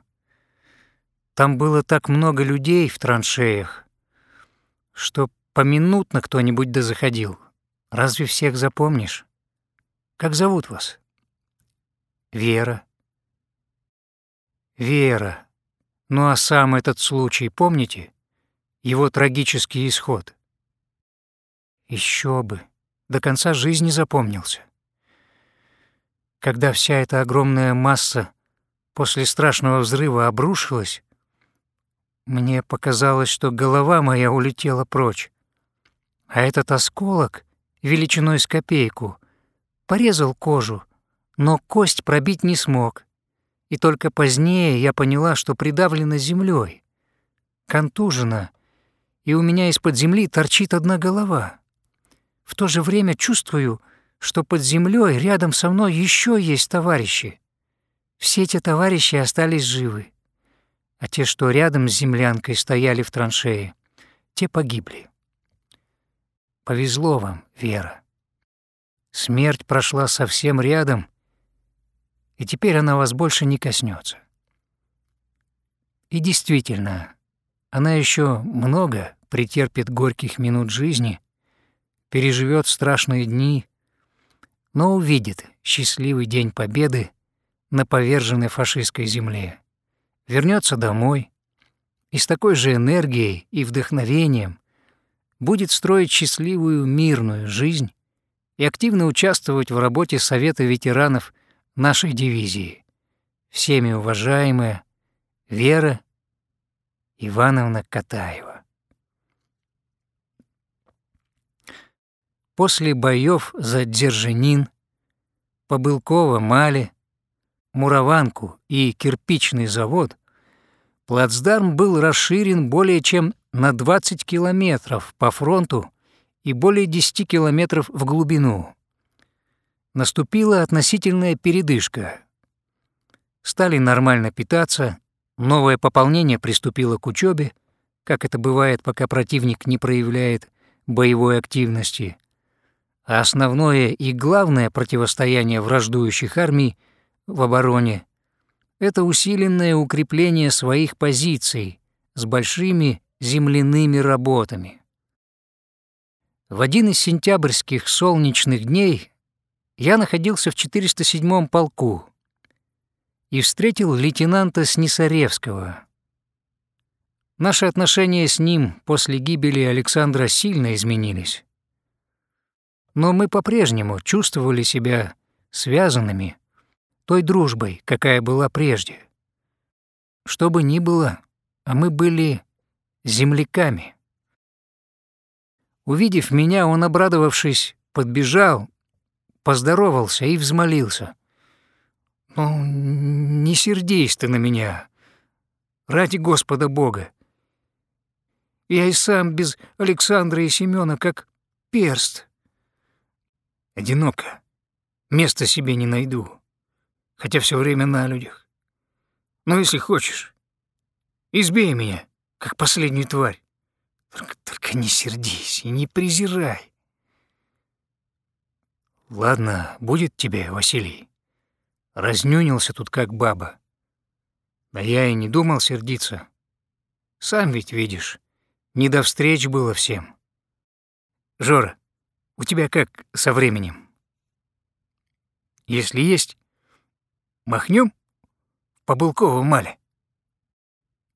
Speaker 1: Там было так много людей в траншеях, что поминутно кто-нибудь да заходил. Разве всех запомнишь? Как зовут вас? Вера. Вера. Ну а сам этот случай помните? Его трагический исход. Еще бы до конца жизни запомнился. Когда вся эта огромная масса после страшного взрыва обрушилась, мне показалось, что голова моя улетела прочь, а этот осколок, величиной с копейку, порезал кожу, но кость пробить не смог, и только позднее я поняла, что придавлена землей, контужена, и у меня из-под земли торчит одна голова. В то же время чувствую, что под землей рядом со мной еще есть товарищи. Все эти товарищи остались живы, а те, что рядом с землянкой стояли в траншее, те погибли. Повезло вам, Вера. Смерть прошла совсем рядом, и теперь она вас больше не коснется. И действительно, она еще много претерпит горьких минут жизни, переживет страшные дни, но увидит счастливый день победы на поверженной фашистской земле, вернется домой и с такой же энергией и вдохновением будет строить счастливую мирную жизнь и активно участвовать в работе Совета ветеранов нашей дивизии. Всеми уважаемая Вера Ивановна Катаева. После боев за Дзержинин, Побылково, Мали, Мураванку и кирпичный завод плацдарм был расширен более чем на 20 километров по фронту и более 10 километров в глубину. Наступила относительная передышка. Стали нормально питаться, Новое пополнение приступило к учебе, как это бывает, пока противник не проявляет боевой активности. А основное и главное противостояние враждующих армий в обороне — это усиленное укрепление своих позиций с большими земляными работами. В один из сентябрьских солнечных дней я находился в 407-м полку и встретил лейтенанта Снисаревского. Наши отношения с ним после гибели Александра сильно изменились. Но мы по-прежнему чувствовали себя связанными той дружбой, какая была прежде. Что бы ни было, а мы были земляками. Увидев меня, он, обрадовавшись, подбежал, поздоровался и взмолился. «Ну, не сердись ты на меня, ради Господа Бога. Я и сам без Александра и Семёна как перст. Одиноко, места себе не найду, хотя все время на людях. Но если хочешь, избей меня, как последнюю тварь. Только, только не сердись и не презирай. Ладно, будет тебе, Василий. Разнюнился тут как баба. Да я и не думал сердиться. Сам ведь видишь, не до встреч было всем. Жора, у тебя как со временем? Если есть, махнем по Былкову мале.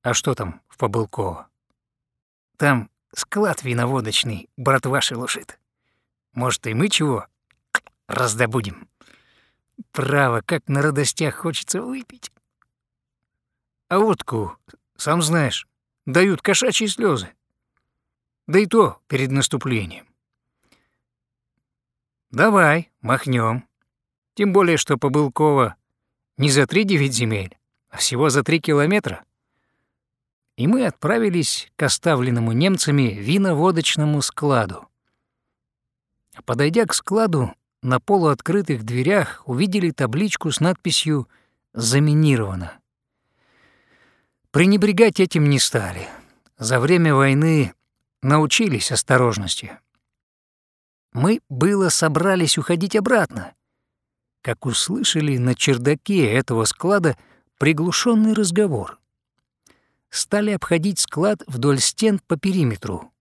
Speaker 1: А что там в Побылково? Там склад виноводочный братва шелушит. Может, и мы чего раздобудем? Право, как на радостях хочется выпить. А водку, сам знаешь, дают кошачьи слезы. Да и то перед наступлением. Давай, махнем. Тем более, что Побылково не за три девять земель, а всего за три километра. И мы отправились к оставленному немцами виноводочному складу. Подойдя к складу, на полуоткрытых дверях увидели табличку с надписью «Заминировано». Пренебрегать этим не стали. За время войны научились осторожности. Мы было собрались уходить обратно, как услышали на чердаке этого склада приглушенный разговор. Стали обходить склад вдоль стен по периметру.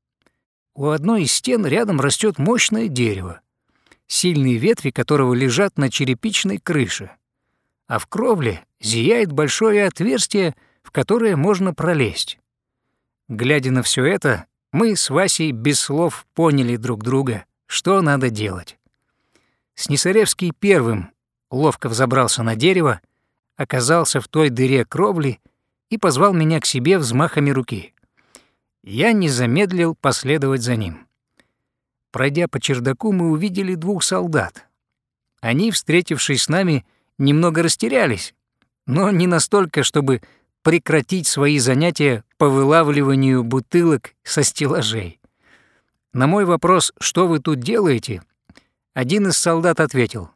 Speaker 1: У одной из стен рядом растет мощное дерево сильные ветви которого лежат на черепичной крыше, а в кровле зияет большое отверстие, в которое можно пролезть. Глядя на все это, мы с Васей без слов поняли друг друга, что надо делать. Снисаревский первым ловко взобрался на дерево, оказался в той дыре кровли и позвал меня к себе взмахами руки. Я не замедлил последовать за ним. Пройдя по чердаку, мы увидели двух солдат. Они, встретившись с нами, немного растерялись, но не настолько, чтобы прекратить свои занятия по вылавливанию бутылок со стеллажей. На мой вопрос «Что вы тут делаете?» один из солдат ответил.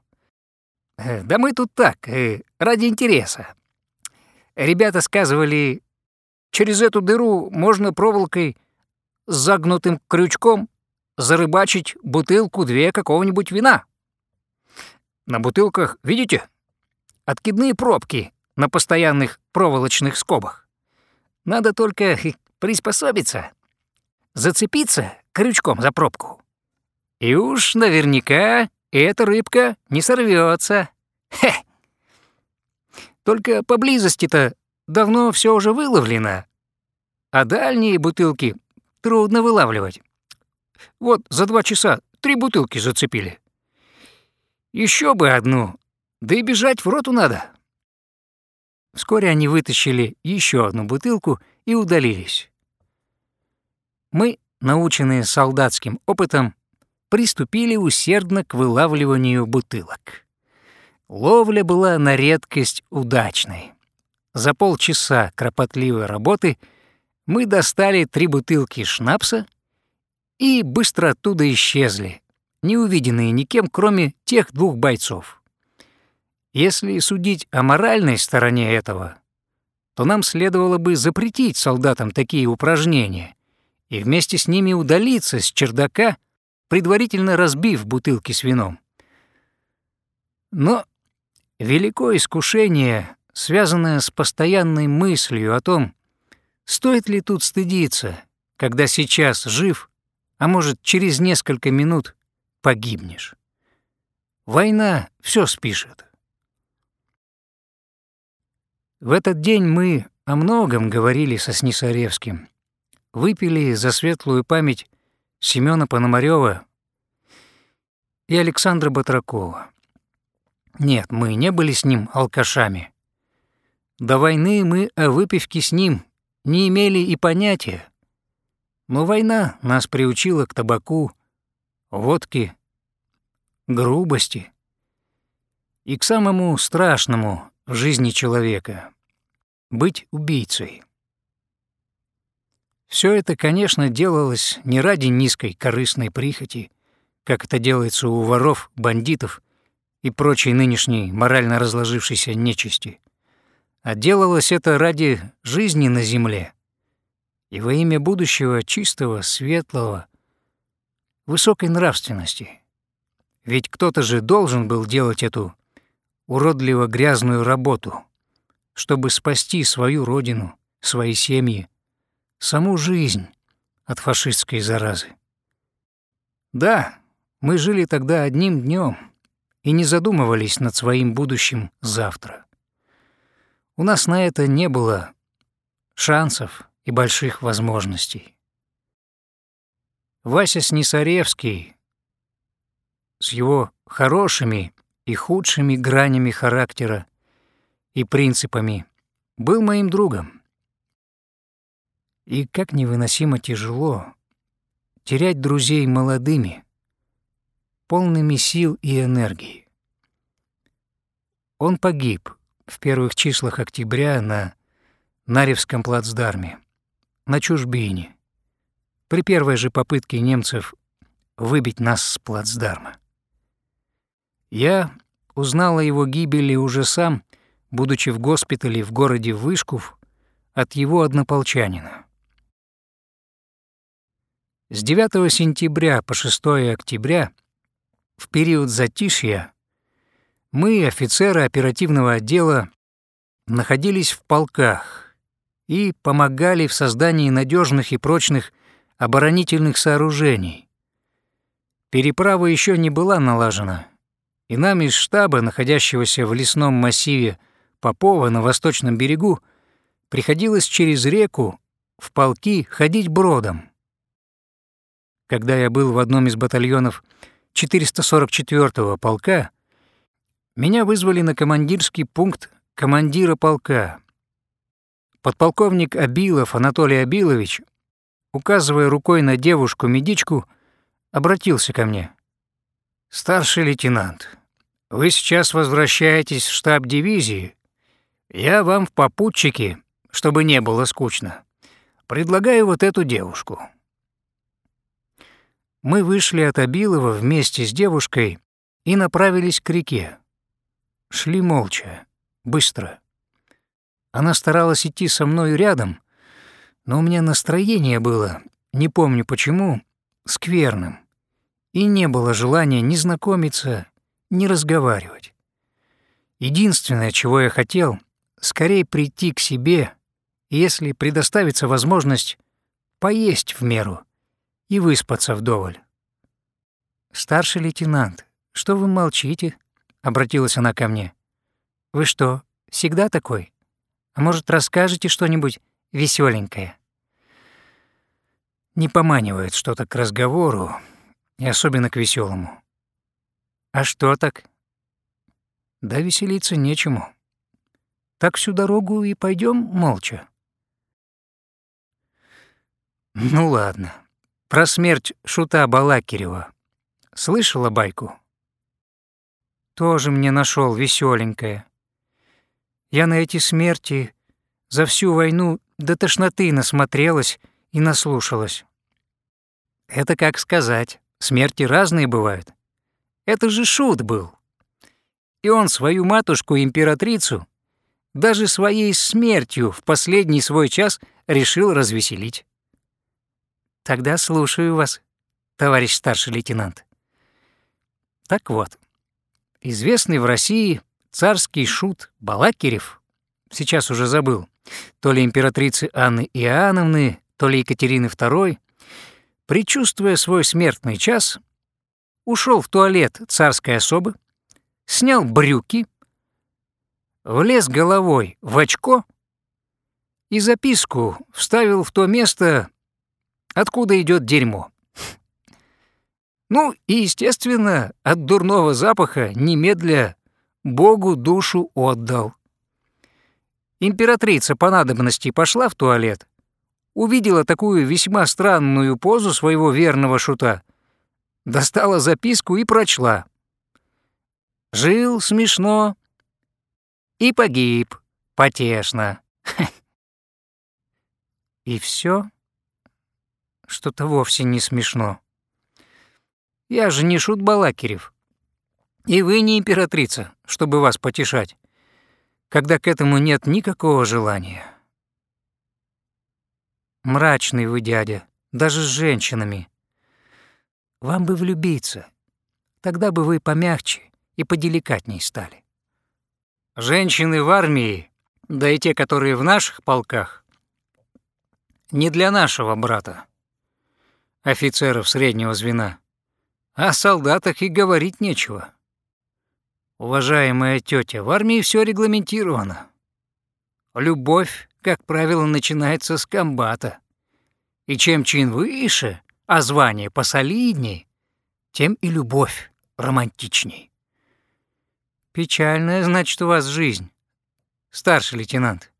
Speaker 1: «Э, «Да мы тут так, э, ради интереса. Ребята сказывали, через эту дыру можно проволокой с загнутым крючком зарыбачить бутылку-две какого-нибудь вина. На бутылках, видите, откидные пробки на постоянных проволочных скобах. Надо только приспособиться, зацепиться крючком за пробку. И уж наверняка эта рыбка не сорвется. Хе! Только поблизости-то давно все уже выловлено, а дальние бутылки трудно вылавливать. Вот за два часа три бутылки зацепили. Еще бы одну, да и бежать в роту надо. Вскоре они вытащили еще одну бутылку и удалились. Мы, наученные солдатским опытом, приступили усердно к вылавливанию бутылок. Ловля была на редкость удачной. За полчаса кропотливой работы мы достали три бутылки шнапса и быстро оттуда исчезли, не увиденные никем, кроме тех двух бойцов. Если судить о моральной стороне этого, то нам следовало бы запретить солдатам такие упражнения и вместе с ними удалиться с чердака, предварительно разбив бутылки с вином. Но великое искушение, связанное с постоянной мыслью о том, стоит ли тут стыдиться, когда сейчас жив, а может, через несколько минут погибнешь. Война все спишет. В этот день мы о многом говорили со Снисаревским. Выпили за светлую память Семёна Пономарёва и Александра Батракова. Нет, мы не были с ним алкашами. До войны мы о выпивке с ним не имели и понятия. Но война нас приучила к табаку, водке, грубости и к самому страшному в жизни человека — быть убийцей. Все это, конечно, делалось не ради низкой корыстной прихоти, как это делается у воров, бандитов и прочей нынешней морально разложившейся нечисти, а делалось это ради жизни на земле и во имя будущего чистого, светлого, высокой нравственности. Ведь кто-то же должен был делать эту уродливо грязную работу, чтобы спасти свою родину, свои семьи, саму жизнь от фашистской заразы. Да, мы жили тогда одним днем и не задумывались над своим будущим завтра. У нас на это не было шансов и больших возможностей. Вася Снисаревский с его хорошими и худшими гранями характера и принципами, был моим другом. И как невыносимо тяжело терять друзей молодыми, полными сил и энергии. Он погиб в первых числах октября на Наревском плацдарме, на чужбине, при первой же попытке немцев выбить нас с плацдарма. Я узнал о его гибели уже сам, будучи в госпитале в городе Вышков, от его однополчанина. С 9 сентября по 6 октября, в период затишья, мы, офицеры оперативного отдела, находились в полках и помогали в создании надежных и прочных оборонительных сооружений. Переправа еще не была налажена, и нам из штаба, находящегося в лесном массиве Попова на восточном берегу, приходилось через реку в полки ходить бродом. Когда я был в одном из батальонов 444-го полка, меня вызвали на командирский пункт командира полка. Подполковник Абилов Анатолий Абилович, указывая рукой на девушку-медичку, обратился ко мне. «Старший лейтенант, вы сейчас возвращаетесь в штаб дивизии. Я вам в попутчике, чтобы не было скучно. Предлагаю вот эту девушку». Мы вышли от Абилова вместе с девушкой и направились к реке. Шли молча, быстро. Она старалась идти со мной рядом, но у меня настроение было, не помню почему, скверным и не было желания ни знакомиться, ни разговаривать. Единственное, чего я хотел, скорее прийти к себе, если предоставится возможность, поесть в меру и выспаться вдоволь. «Старший лейтенант, что вы молчите?» — обратилась она ко мне. «Вы что, всегда такой? А может, расскажете что-нибудь веселенькое?» Не поманивает что-то к разговору, и особенно к веселому. А что так? Да веселиться нечему. Так всю дорогу и пойдем молча. Ну ладно. Про смерть шута Балакирева. Слышала байку? Тоже мне нашел веселенькое. Я на эти смерти за всю войну до тошноты насмотрелась и наслушалась. Это как сказать. Смерти разные бывают. Это же шут был. И он свою матушку-императрицу даже своей смертью в последний свой час решил развеселить. Тогда слушаю вас, товарищ старший лейтенант. Так вот, известный в России царский шут Балакирев, сейчас уже забыл, то ли императрицы Анны Иоанновны, то ли Екатерины II, предчувствуя свой смертный час, ушел в туалет царской особы, снял брюки, влез головой в очко и записку вставил в то место, откуда идет дерьмо. Ну и, естественно, от дурного запаха немедля Богу душу отдал. Императрица по надобности пошла в туалет, увидела такую весьма странную позу своего верного шута, достала записку и прочла. «Жил смешно и погиб потешно». [LAUGHS] И все что-то вовсе не смешно. Я же не шут Балакирев. И вы не императрица, чтобы вас потешать, когда к этому нет никакого желания. Мрачный вы, дядя, даже с женщинами. Вам бы влюбиться. Тогда бы вы помягче и поделикатней стали. Женщины в армии, да и те, которые в наших полках, не для нашего брата, офицеров среднего звена. О солдатах и говорить нечего. Уважаемая тетя, в армии все регламентировано. Любовь, как правило, начинается с комбата. И чем чин выше, а звание посолидней, тем и любовь романтичней. Печальная, значит, у вас жизнь, старший лейтенант.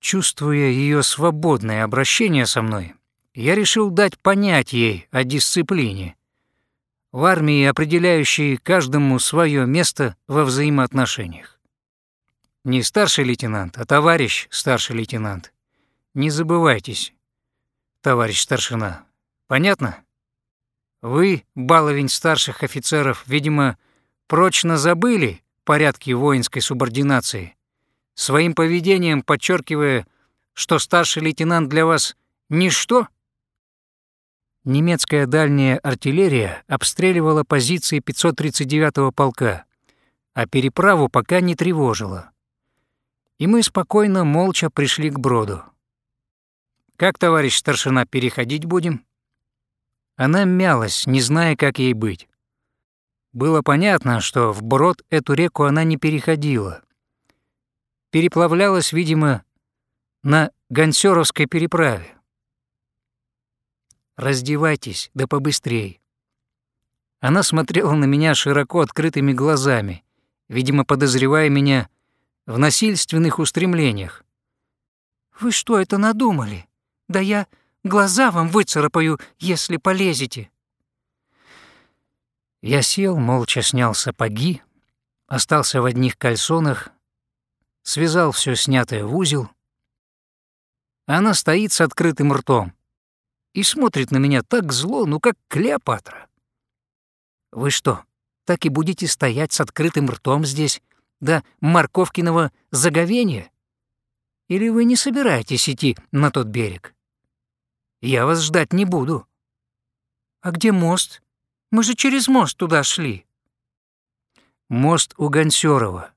Speaker 1: Чувствуя ее свободное обращение со мной, я решил дать понять ей о дисциплине. В армии, определяющей каждому свое место во взаимоотношениях. Не старший лейтенант, а товарищ старший лейтенант. Не забывайтесь, товарищ старшина. Понятно? Вы, баловень старших офицеров, видимо, прочно забыли порядки воинской субординации, своим поведением подчеркивая, что старший лейтенант для вас — ничто? Немецкая дальняя артиллерия обстреливала позиции 539-го полка, а переправу пока не тревожила. И мы спокойно, молча пришли к броду. «Как, товарищ старшина, переходить будем?» Она мялась, не зная, как ей быть. Было понятно, что в брод эту реку она не переходила. Переплавлялась, видимо, на Гонсёровской переправе. Раздевайтесь, да побыстрей». Она смотрела на меня широко открытыми глазами, видимо, подозревая меня в насильственных устремлениях. «Вы что это надумали? Да я глаза вам выцарапаю, если полезете». Я сел, молча снял сапоги, остался в одних кальсонах, связал все снятое в узел. Она стоит с открытым ртом и смотрит на меня так зло, ну как Клеопатра. Вы что, так и будете стоять с открытым ртом здесь, до морковкиного заговения? Или вы не собираетесь идти на тот берег? Я вас ждать не буду. А где мост? Мы же через мост туда шли. Мост у Гонсёрова.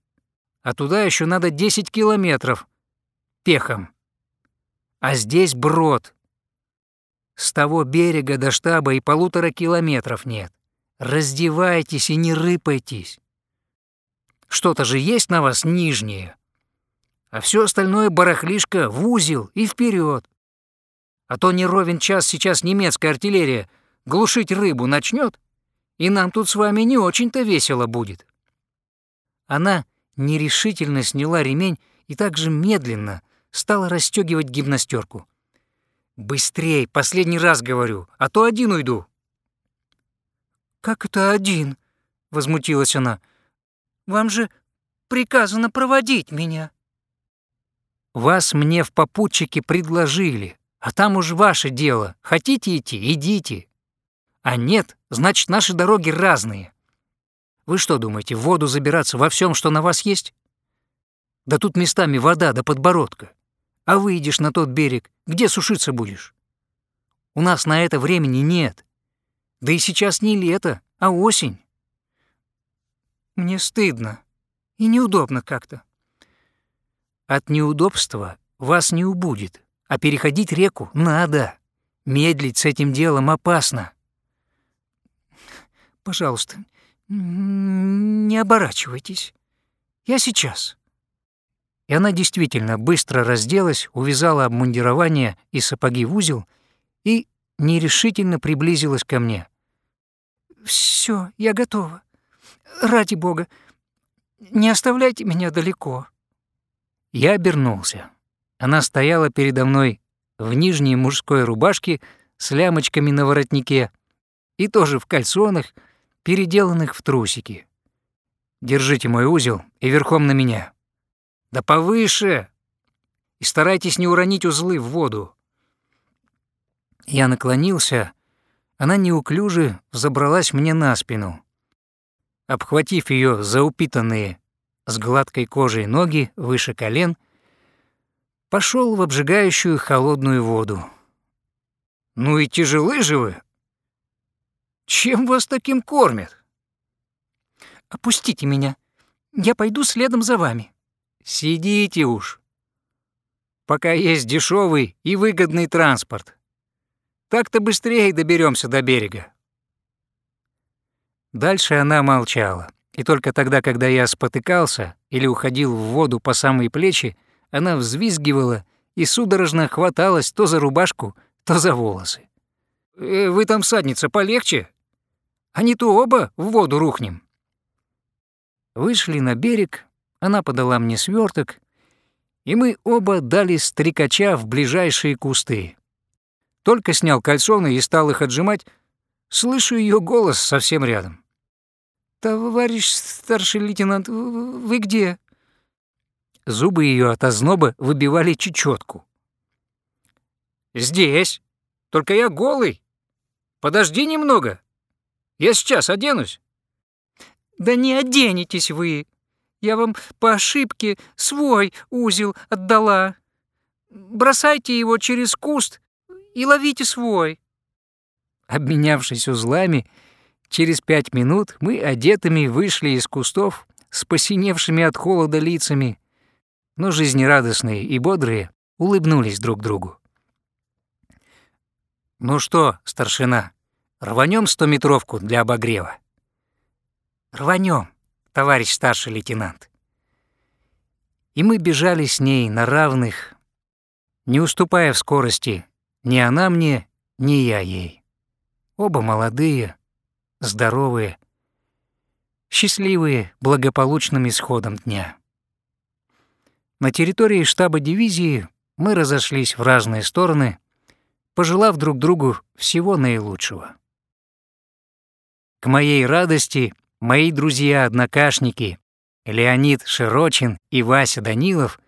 Speaker 1: А туда еще надо 10 километров пехом. А здесь брод, с того берега до штаба и полутора километров нет. Раздевайтесь и не рыпайтесь. Что-то же есть на вас нижнее. А все остальное барахлишко в узел и вперед. А то не ровен час сейчас немецкая артиллерия глушить рыбу начнет, и нам тут с вами не очень-то весело будет. Она нерешительно сняла ремень и также медленно стала расстегивать гимнастерку. «Быстрей, последний раз говорю, а то один уйду». «Как это один?» — возмутилась она. «Вам же приказано проводить меня». «Вас мне в попутчике предложили, а там уж ваше дело. Хотите идти — идите. А нет, значит, наши дороги разные. Вы что думаете, в воду забираться во всем, что на вас есть? Да тут местами вода до подбородка. А выйдешь на тот берег, где сушиться будешь? У нас на это времени нет. Да и сейчас не лето, а осень. Мне стыдно и неудобно как-то. От неудобства вас не убудет, а переходить реку надо. Медлить с этим делом опасно. Пожалуйста, не оборачивайтесь. Я сейчас. И она действительно быстро разделась, увязала обмундирование и сапоги в узел и нерешительно приблизилась ко мне. Все, я готова. Ради бога, не оставляйте меня далеко. Я обернулся. Она стояла передо мной в нижней мужской рубашке с лямочками на воротнике и тоже в кальсонах, переделанных в трусики. Держите мой узел и верхом на меня. Да повыше! И старайтесь не уронить узлы в воду. Я наклонился, она неуклюже взобралась мне на спину. Обхватив ее за упитанные с гладкой кожей ноги выше колен, пошел в обжигающую холодную воду. «Ну и тяжелы же вы! Чем вас таким кормят?» «Опустите меня, я пойду следом за вами». «Сидите уж, пока есть дешевый и выгодный транспорт. Так-то быстрее доберемся до берега». Дальше она молчала, и только тогда, когда я спотыкался или уходил в воду по самые плечи, она взвизгивала и судорожно хваталась то за рубашку, то за волосы. «Э, «Вы там, садница, полегче, а не то оба в воду рухнем». Вышли на берег, она подала мне сверток, и мы оба дали стрекача в ближайшие кусты. Только снял кальсоны и стал их отжимать, слышу ее голос совсем рядом. «Товарищ старший лейтенант, вы где?» Зубы ее от озноба выбивали чечетку. «Здесь. Только я голый. Подожди немного. Я сейчас оденусь». «Да не оденетесь вы. Я вам по ошибке свой узел отдала. Бросайте его через куст и ловите свой». Обменявшись узлами, через пять минут мы одетыми вышли из кустов с посиневшими от холода лицами но жизнерадостные и бодрые улыбнулись друг другу. «Ну что, старшина, рванем стометровку для обогрева?» «Рванем, товарищ старший лейтенант». И мы бежали с ней на равных, не уступая в скорости ни она мне, ни я ей. Оба молодые, здоровые, счастливые благополучным исходом дня. На территории штаба дивизии мы разошлись в разные стороны, пожелав друг другу всего наилучшего. К моей радости мои друзья-однокашники Леонид Широчин и Вася Данилов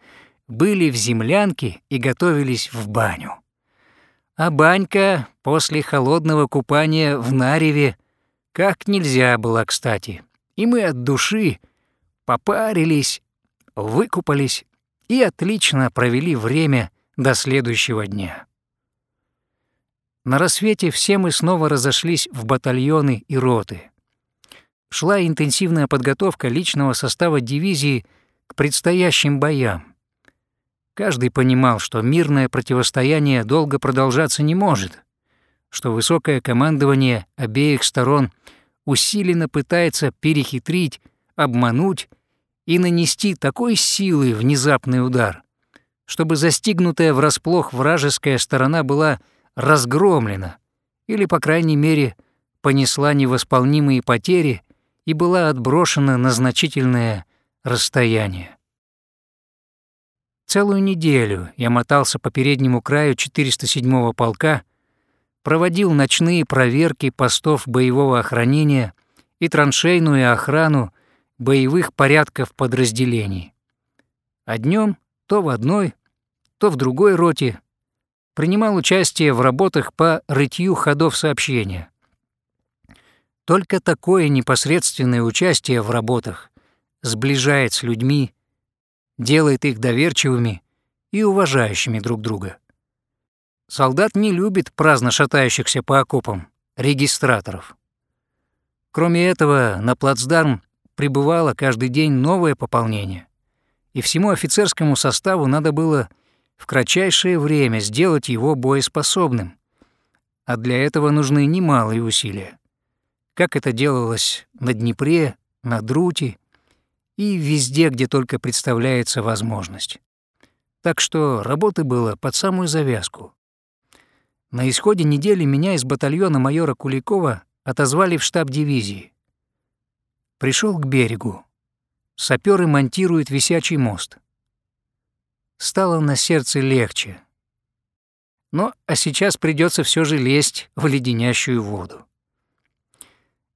Speaker 1: были в землянке и готовились в баню. А банька после холодного купания в Нареве как нельзя была кстати, и мы от души попарились, выкупались и отлично провели время до следующего дня. На рассвете все мы снова разошлись в батальоны и роты. Шла интенсивная подготовка личного состава дивизии к предстоящим боям. Каждый понимал, что мирное противостояние долго продолжаться не может, что высокое командование обеих сторон усиленно пытается перехитрить, обмануть и нанести такой силой внезапный удар, чтобы застигнутая врасплох вражеская сторона была разгромлена или, по крайней мере, понесла невосполнимые потери и была отброшена на значительное расстояние. Целую неделю я мотался по переднему краю 407-го полка, проводил ночные проверки постов боевого охранения и траншейную охрану боевых порядков подразделений. А днем то в одной, то в другой роте принимал участие в работах по рытью ходов сообщения. Только такое непосредственное участие в работах сближает с людьми, делает их доверчивыми и уважающими друг друга. Солдат не любит праздно шатающихся по окопам регистраторов. Кроме этого, на плацдарм прибывало каждый день новое пополнение, и всему офицерскому составу надо было в кратчайшее время сделать его боеспособным, а для этого нужны немалые усилия. Как это делалось на Днепре, на Друте и везде, где только представляется возможность. Так что работы было под самую завязку. На исходе недели меня из батальона майора Куликова отозвали в штаб дивизии. Пришел к берегу. Саперы монтируют висячий мост. Стало на сердце легче. Но а сейчас придется все же лезть в леденящую воду.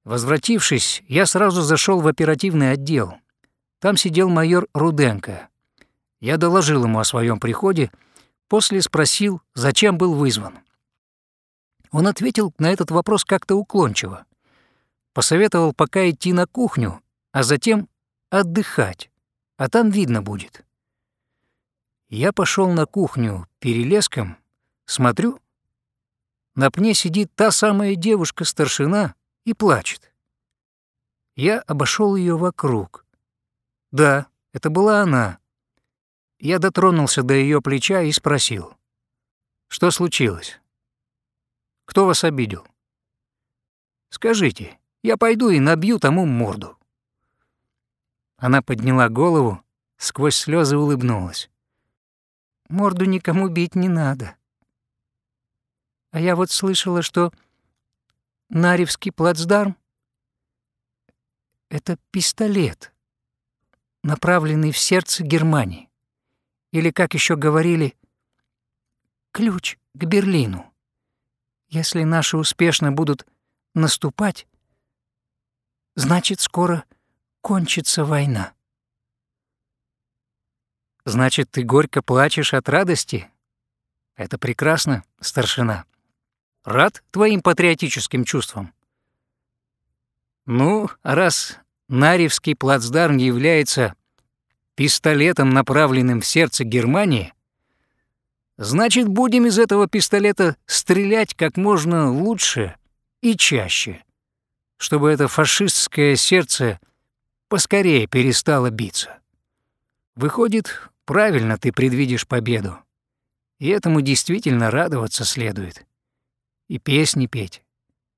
Speaker 1: Возвратившись, я сразу зашел в оперативный отдел. Там сидел майор Руденко. Я доложил ему о своем приходе, после спросил, зачем был вызван. Он ответил на этот вопрос как-то уклончиво. Посоветовал пока идти на кухню, а затем отдыхать, а там видно будет. Я пошел на кухню перелеском, смотрю, на пне сидит та самая девушка-старшина и плачет. Я обошел ее вокруг. Да, это была она. Я дотронулся до ее плеча и спросил, что случилось? Кто вас обидел? Скажите, я пойду и набью тому морду. Она подняла голову, сквозь слезы улыбнулась. Морду никому бить не надо. А я вот слышала, что Наревский плацдарм — это пистолет, направленный в сердце Германии. Или, как еще говорили, ключ к Берлину. Если наши успешно будут наступать, значит, скоро кончится война. Значит, ты горько плачешь от радости? Это прекрасно, старшина. Рад твоим патриотическим чувствам. Ну, раз Наревский плацдарм является пистолетом, направленным в сердце Германии, Значит, будем из этого пистолета стрелять как можно лучше и чаще, чтобы это фашистское сердце поскорее перестало биться. Выходит, правильно ты предвидишь победу. И этому действительно радоваться следует. И песни петь,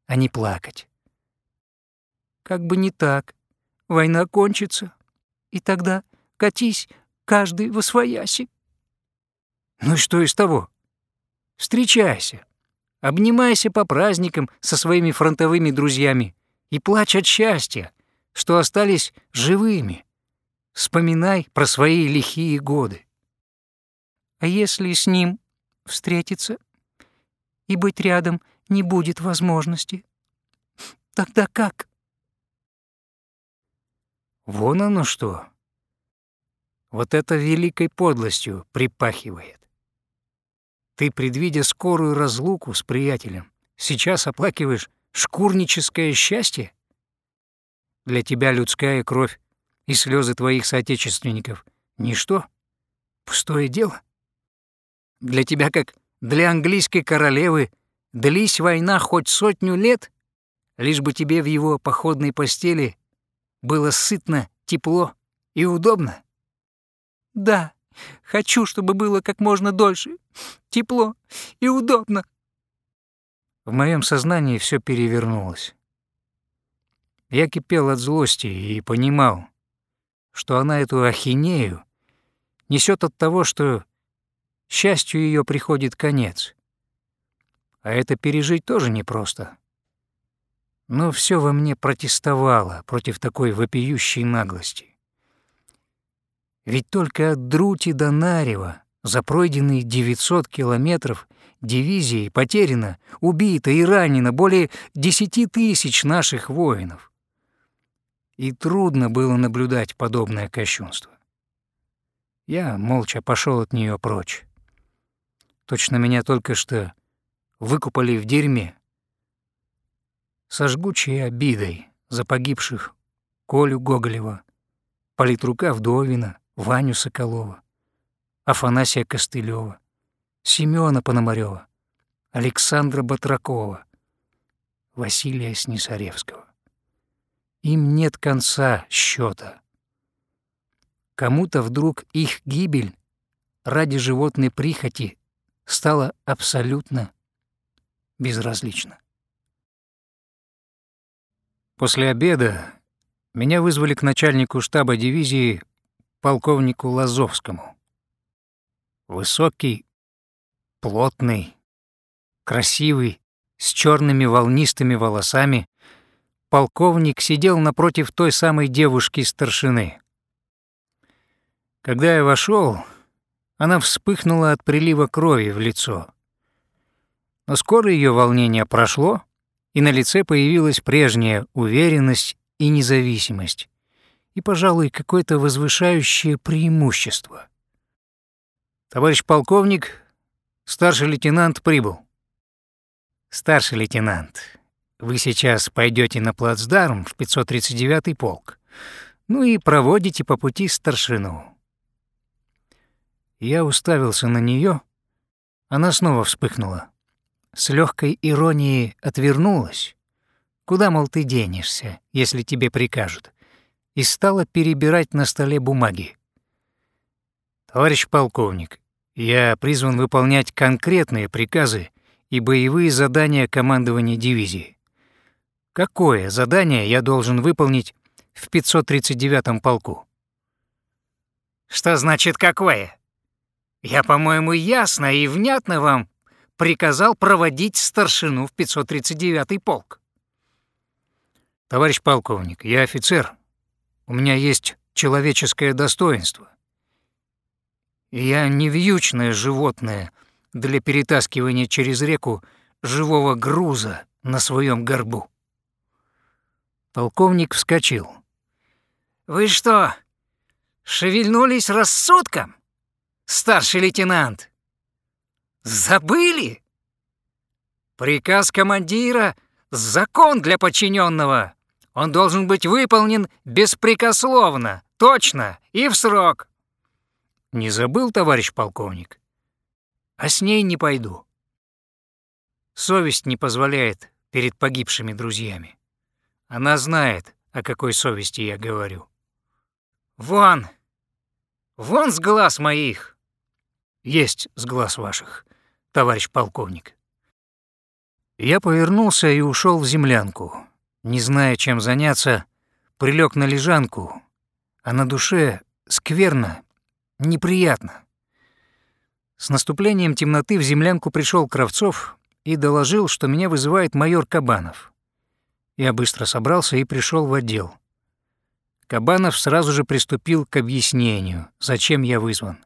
Speaker 1: а не плакать. Как бы не так. Война кончится, и тогда катись каждый во свояси. Ну и что из того? Встречайся, обнимайся по праздникам со своими фронтовыми друзьями и плачь от счастья, что остались живыми. Вспоминай про свои лихие годы. А если с ним встретиться и быть рядом не будет возможности, тогда как? Вон оно что. Вот это великой подлостью припахивает. Ты, предвидя скорую разлуку с приятелем, сейчас оплакиваешь шкурническое счастье? Для тебя людская кровь и слезы твоих соотечественников — ничто, пустое дело. Для тебя, как для английской королевы, длись война хоть сотню лет, лишь бы тебе в его походной постели было сытно, тепло и удобно? Да, Хочу, чтобы было как можно дольше, тепло и удобно. В моем сознании все перевернулось. Я кипел от злости и понимал, что она эту ахинею несет от того, что счастью ее приходит конец. А это пережить тоже непросто. Но все во мне протестовало против такой вопиющей наглости. Ведь только от Друти до Нарева за пройденные 900 километров дивизии потеряно, убито и ранено более 10 тысяч наших воинов. И трудно было наблюдать подобное кощунство. Я молча пошел от нее прочь. Точно меня только что выкупали в дерьме. Со жгучей обидой за погибших Колю Гоголева, политрука Вдовина, Ваню Соколова, Афанасия Костылева, Семёна Пономарёва, Александра Батракова, Василия Снисаревского. Им нет конца счета. Кому-то вдруг их гибель ради животной прихоти стала абсолютно безразлична. После обеда меня вызвали к начальнику штаба дивизии полковнику Лазовскому. Высокий, плотный, красивый, с черными волнистыми волосами, полковник сидел напротив той самой девушки-старшины. Когда я вошел, она вспыхнула от прилива крови в лицо. Но скоро ее волнение прошло, и на лице появилась прежняя уверенность и независимость, и, пожалуй, какое-то возвышающее преимущество. «Товарищ полковник, старший лейтенант прибыл». «Старший лейтенант, вы сейчас пойдете на плацдарм в 539-й полк, ну и проводите по пути старшину». Я уставился на нее, она снова вспыхнула. С легкой иронией отвернулась. Куда, мол, ты денешься, если тебе прикажут? И стала перебирать на столе бумаги. Товарищ полковник, я призван выполнять конкретные приказы и боевые задания командования дивизии. Какое задание я должен выполнить в 539-м полку?
Speaker 2: Что значит «какое»? Я, по-моему, ясно и внятно вам приказал проводить старшину в 539-й полк.
Speaker 1: Товарищ полковник, я офицер. У меня есть человеческое достоинство. Я не вьючное животное для перетаскивания через реку живого груза на своем горбу. Полковник вскочил.
Speaker 2: «Вы что, шевельнулись рассудком, старший лейтенант?» Забыли? Приказ командира — закон для подчиненного. Он должен быть выполнен беспрекословно, точно и в срок.
Speaker 1: Не забыл, товарищ полковник? А с ней не пойду. Совесть не позволяет перед погибшими друзьями. Она знает, о какой совести я говорю.
Speaker 2: Вон! Вон с глаз моих!
Speaker 1: Есть с глаз ваших товарищ полковник. Я повернулся и ушел в землянку. Не зная, чем заняться, прилег на лежанку, а на душе скверно, неприятно. С наступлением темноты в землянку пришел Кравцов и доложил, что меня вызывает майор Кабанов. Я быстро собрался и пришел в отдел. Кабанов сразу же приступил к объяснению, зачем я вызван.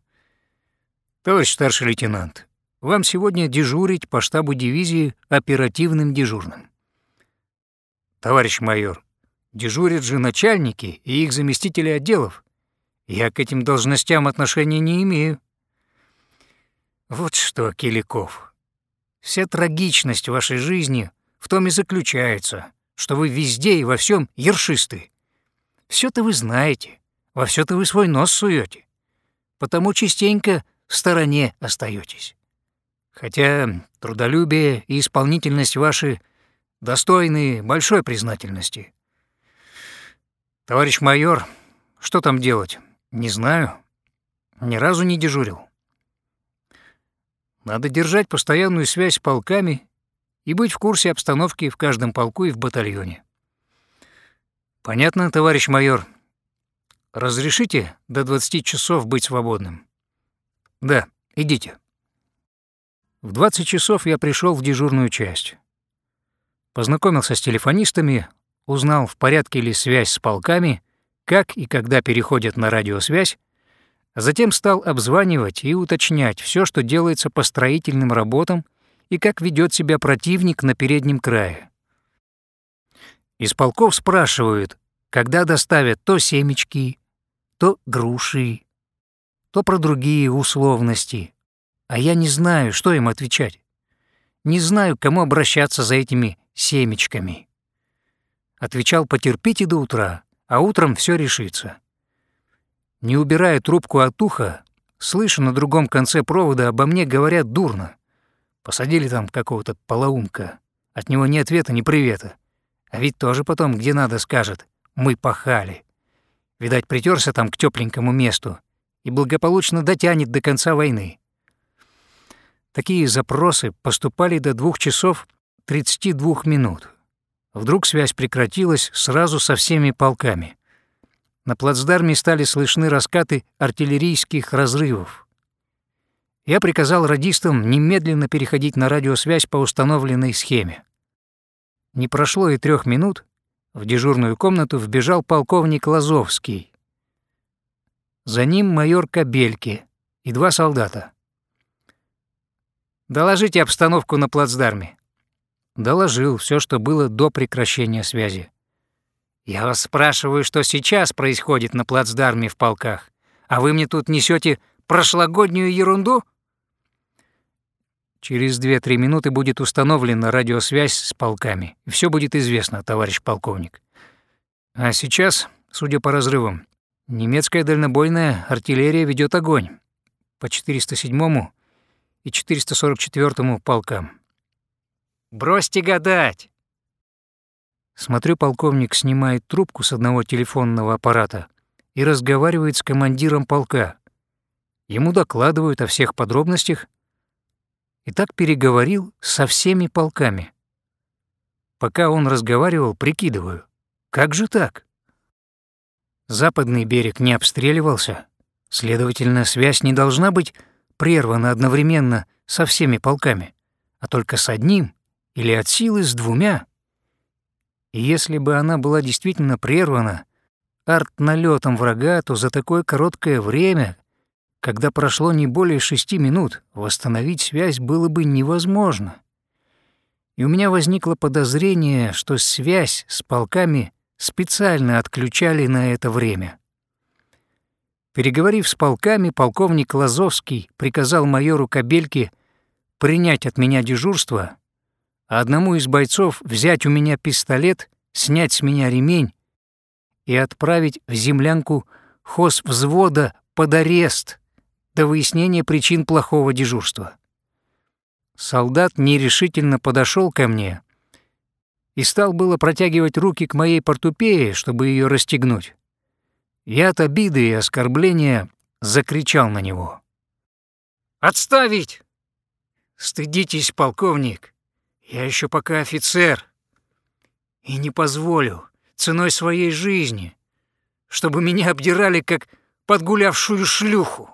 Speaker 1: «Товарищ старший лейтенант, вам сегодня дежурить по штабу дивизии оперативным дежурным. Товарищ майор, дежурят же начальники и их заместители отделов. Я к этим должностям отношения не имею. Вот что, Киликов, вся трагичность вашей жизни в том и заключается, что вы везде и во всем ершисты. все то вы знаете, во все то вы свой нос суете, потому частенько в стороне остаетесь. Хотя трудолюбие и исполнительность ваши достойны большой признательности. Товарищ майор, что там делать? Не знаю. Ни разу не дежурил. Надо держать постоянную связь с полками и быть в курсе обстановки в каждом полку и в батальоне. Понятно, товарищ майор. Разрешите до 20 часов быть свободным? Да, идите. В 20 часов я пришел в дежурную часть. Познакомился с телефонистами, узнал, в порядке ли связь с полками, как и когда переходят на радиосвязь, а затем стал обзванивать и уточнять все, что делается по строительным работам и как ведет себя противник на переднем крае. Из полков спрашивают, когда доставят то семечки, то груши, то про другие условности, а я не знаю, что им отвечать. Не знаю, к кому обращаться за этими семечками. Отвечал, потерпите до утра, а утром все решится. Не убирая трубку от уха, слышу на другом конце провода обо мне говорят дурно. Посадили там какого-то полоумка. От него ни ответа, ни привета. А ведь тоже потом, где надо, скажет «мы пахали». Видать, притерся там к тепленькому месту и благополучно дотянет до конца войны. Такие запросы поступали до двух часов 32 минут. Вдруг связь прекратилась сразу со всеми полками. На плацдарме стали слышны раскаты артиллерийских разрывов. Я приказал радистам немедленно переходить на радиосвязь по установленной схеме. Не прошло и трех минут, в дежурную комнату вбежал полковник Лазовский. За ним майор Кабельки и два солдата. «Доложите обстановку на плацдарме». Доложил все, что было до прекращения связи. Я вас спрашиваю, что сейчас происходит на плацдарме в полках, а вы мне тут несете прошлогоднюю ерунду? Через 2-3 минуты будет установлена радиосвязь с полками, все будет известно, товарищ полковник. А сейчас, судя по разрывам, немецкая дальнобойная артиллерия ведет огонь по 407 и 444 полкам. Бросьте гадать. Смотрю, полковник снимает трубку с одного телефонного аппарата и разговаривает с командиром полка. Ему докладывают о всех подробностях. И так переговорил со всеми полками. Пока он разговаривал, прикидываю, как же так? Западный берег не обстреливался, следовательно, связь не должна быть прервана одновременно со всеми полками, а только с одним или от силы с двумя. И если бы она была действительно прервана арт-налетом врага, то за такое короткое время, когда прошло не более шести минут, восстановить связь было бы невозможно. И у меня возникло подозрение, что связь с полками специально отключали на это время. Переговорив с полками, полковник Лазовский приказал майору Кабельке принять от меня дежурство а одному из бойцов взять у меня пистолет, снять с меня ремень и отправить в землянку хоз взвода под арест до выяснения причин плохого дежурства. Солдат нерешительно подошел ко мне и стал было протягивать руки к моей портупее, чтобы ее расстегнуть. Я от обиды и оскорбления закричал на него. «Отставить! Стыдитесь, полковник! Я еще пока офицер и не позволю ценой своей жизни, чтобы меня обдирали как подгулявшую шлюху.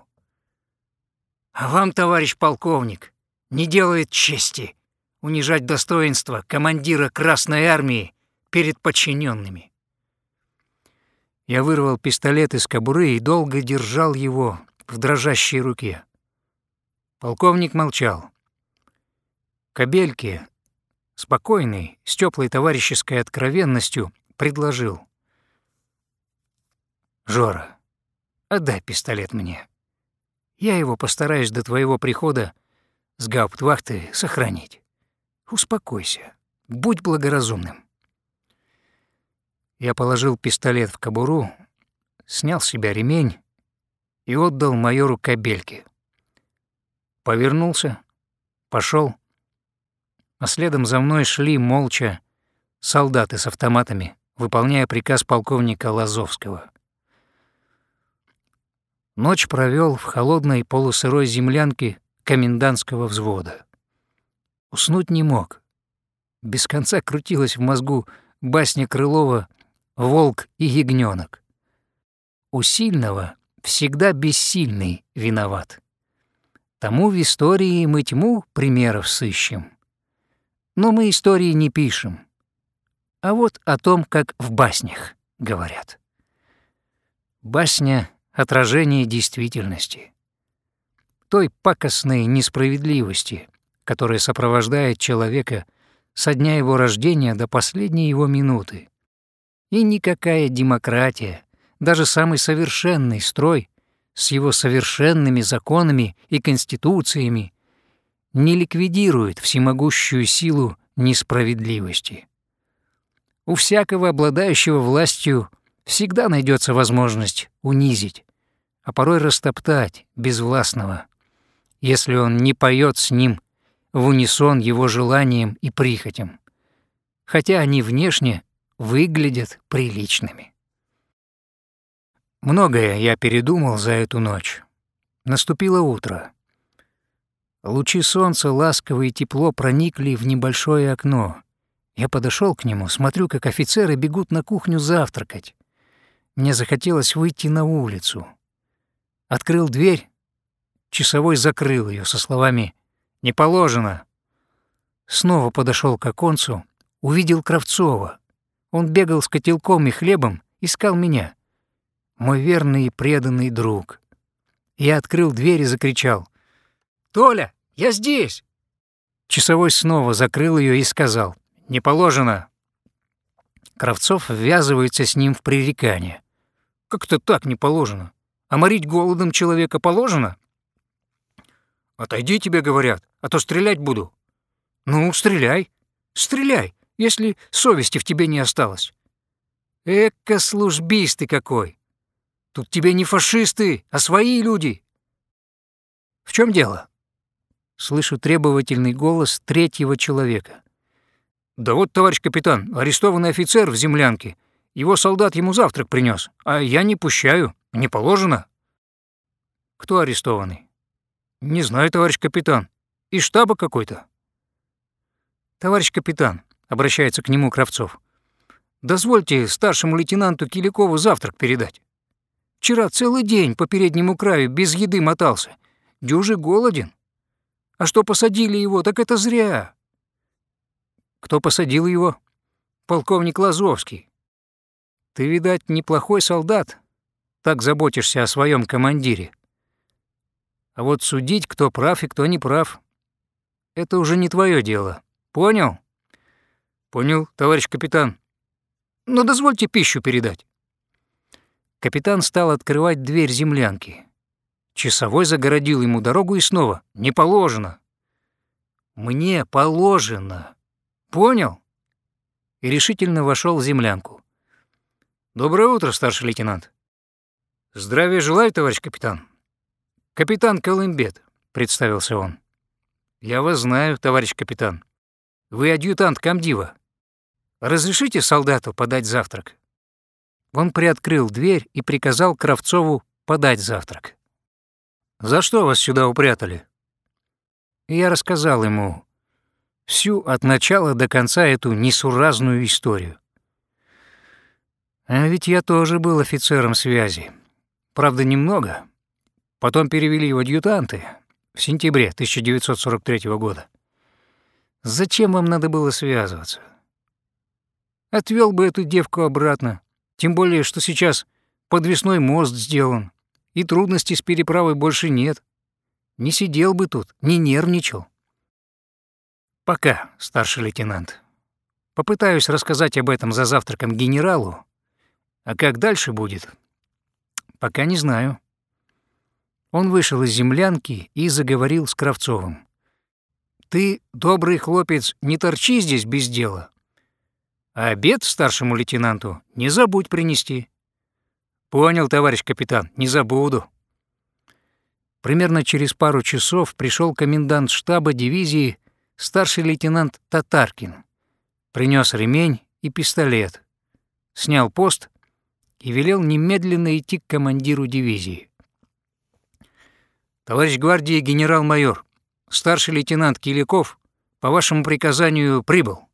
Speaker 1: А вам, товарищ полковник, не делает чести унижать достоинство командира Красной Армии перед подчиненными. Я вырвал пистолет из кобуры и долго держал его в дрожащей руке. Полковник молчал. Кабельки спокойный, с теплой товарищеской откровенностью, предложил. «Жора, отдай пистолет мне. Я его постараюсь до твоего прихода с гауптвахты сохранить. Успокойся, будь благоразумным». Я положил пистолет в кобуру, снял с себя ремень и отдал майору кабельке. Повернулся, пошел а следом за мной шли молча солдаты с автоматами, выполняя приказ полковника Лазовского. Ночь провел в холодной полусырой землянке комендантского взвода. Уснуть не мог. Без конца крутилась в мозгу басня Крылова «Волк и ягнёнок». У сильного всегда бессильный виноват. Тому в истории мы тьму примеров сыщем. Но мы истории не пишем. А вот о том, как в баснях говорят. Басня — отражение действительности. Той пакостной несправедливости, которая сопровождает человека со дня его рождения до последней его минуты. И никакая демократия, даже самый совершенный строй с его совершенными законами и конституциями не ликвидирует всемогущую силу несправедливости. У всякого обладающего властью всегда найдется возможность унизить, а порой растоптать безвластного, если он не поет с ним в унисон его желаниям и прихотям, хотя они внешне выглядят приличными. Многое я передумал за эту ночь. Наступило утро. Лучи солнца ласково и тепло проникли в небольшое окно. Я подошел к нему, смотрю, как офицеры бегут на кухню завтракать. Мне захотелось выйти на улицу. Открыл дверь, часовой закрыл ее со словами «Не положено». Снова подошел к оконцу, увидел Кравцова. Он бегал с котелком и хлебом, искал меня. Мой верный и преданный друг. Я открыл дверь и закричал. «Толя, я здесь!» Часовой снова закрыл ее и сказал. «Не положено». Кравцов ввязывается с ним в пререкание. «Как-то так не положено. А морить голодом человека положено?» «Отойди, тебе говорят, а то стрелять буду». «Ну, стреляй, стреляй, если совести в тебе не осталось». «Эка службист какой! Тут тебе не фашисты, а свои люди!» «В чем дело?» Слышу требовательный голос третьего человека. «Да вот, товарищ капитан, арестованный офицер в землянке. Его солдат ему завтрак принес, а я не пущаю, не положено». «Кто арестованный?» «Не знаю, товарищ капитан. Из штаба какой-то». «Товарищ капитан», — обращается к нему Кравцов, «дозвольте старшему лейтенанту Киликову завтрак передать. Вчера целый день по переднему краю без еды мотался. Дюжи голоден. А что посадили его, так это зря». «Кто посадил его?» «Полковник Лазовский. Ты, видать, неплохой солдат, так заботишься о своем командире. А вот судить, кто прав и кто не прав, это уже не твое дело. Понял? Понял, товарищ капитан. Но дозвольте пищу передать. Капитан стал открывать дверь землянки. Часовой загородил ему дорогу и снова «Не положено». «Мне положено». Понял? И решительно вошел в землянку. «Доброе утро, старший лейтенант». «Здравия желаю, товарищ капитан». «Капитан Колымбет», — представился он. «Я вас знаю, товарищ капитан. Вы адъютант комдива. Разрешите солдату подать завтрак?» Он приоткрыл дверь и приказал Кравцову подать завтрак. «За что вас сюда упрятали?» я рассказал ему всю от начала до конца эту несуразную историю. А ведь я тоже был офицером связи. Правда, немного. Потом перевели в адъютанты в сентябре 1943 года. Зачем вам надо было связываться? Отвел бы эту девку обратно, тем более, что сейчас подвесной мост сделан, и трудностей с переправой больше нет. Не сидел бы тут, не нервничал. Пока, старший лейтенант. Попытаюсь рассказать об этом за завтраком генералу, а как дальше будет, пока не знаю. Он вышел из землянки и заговорил с Кравцовым. «Ты, добрый хлопец, не торчи здесь без дела. А обед старшему лейтенанту не забудь принести». «Понял, товарищ капитан, не забуду». Примерно через пару часов пришел комендант штаба дивизии старший лейтенант Татаркин. Принес ремень и пистолет, снял пост и велел немедленно идти к командиру дивизии. «Товарищ гвардии генерал-майор, старший лейтенант Киликов по вашему приказанию прибыл».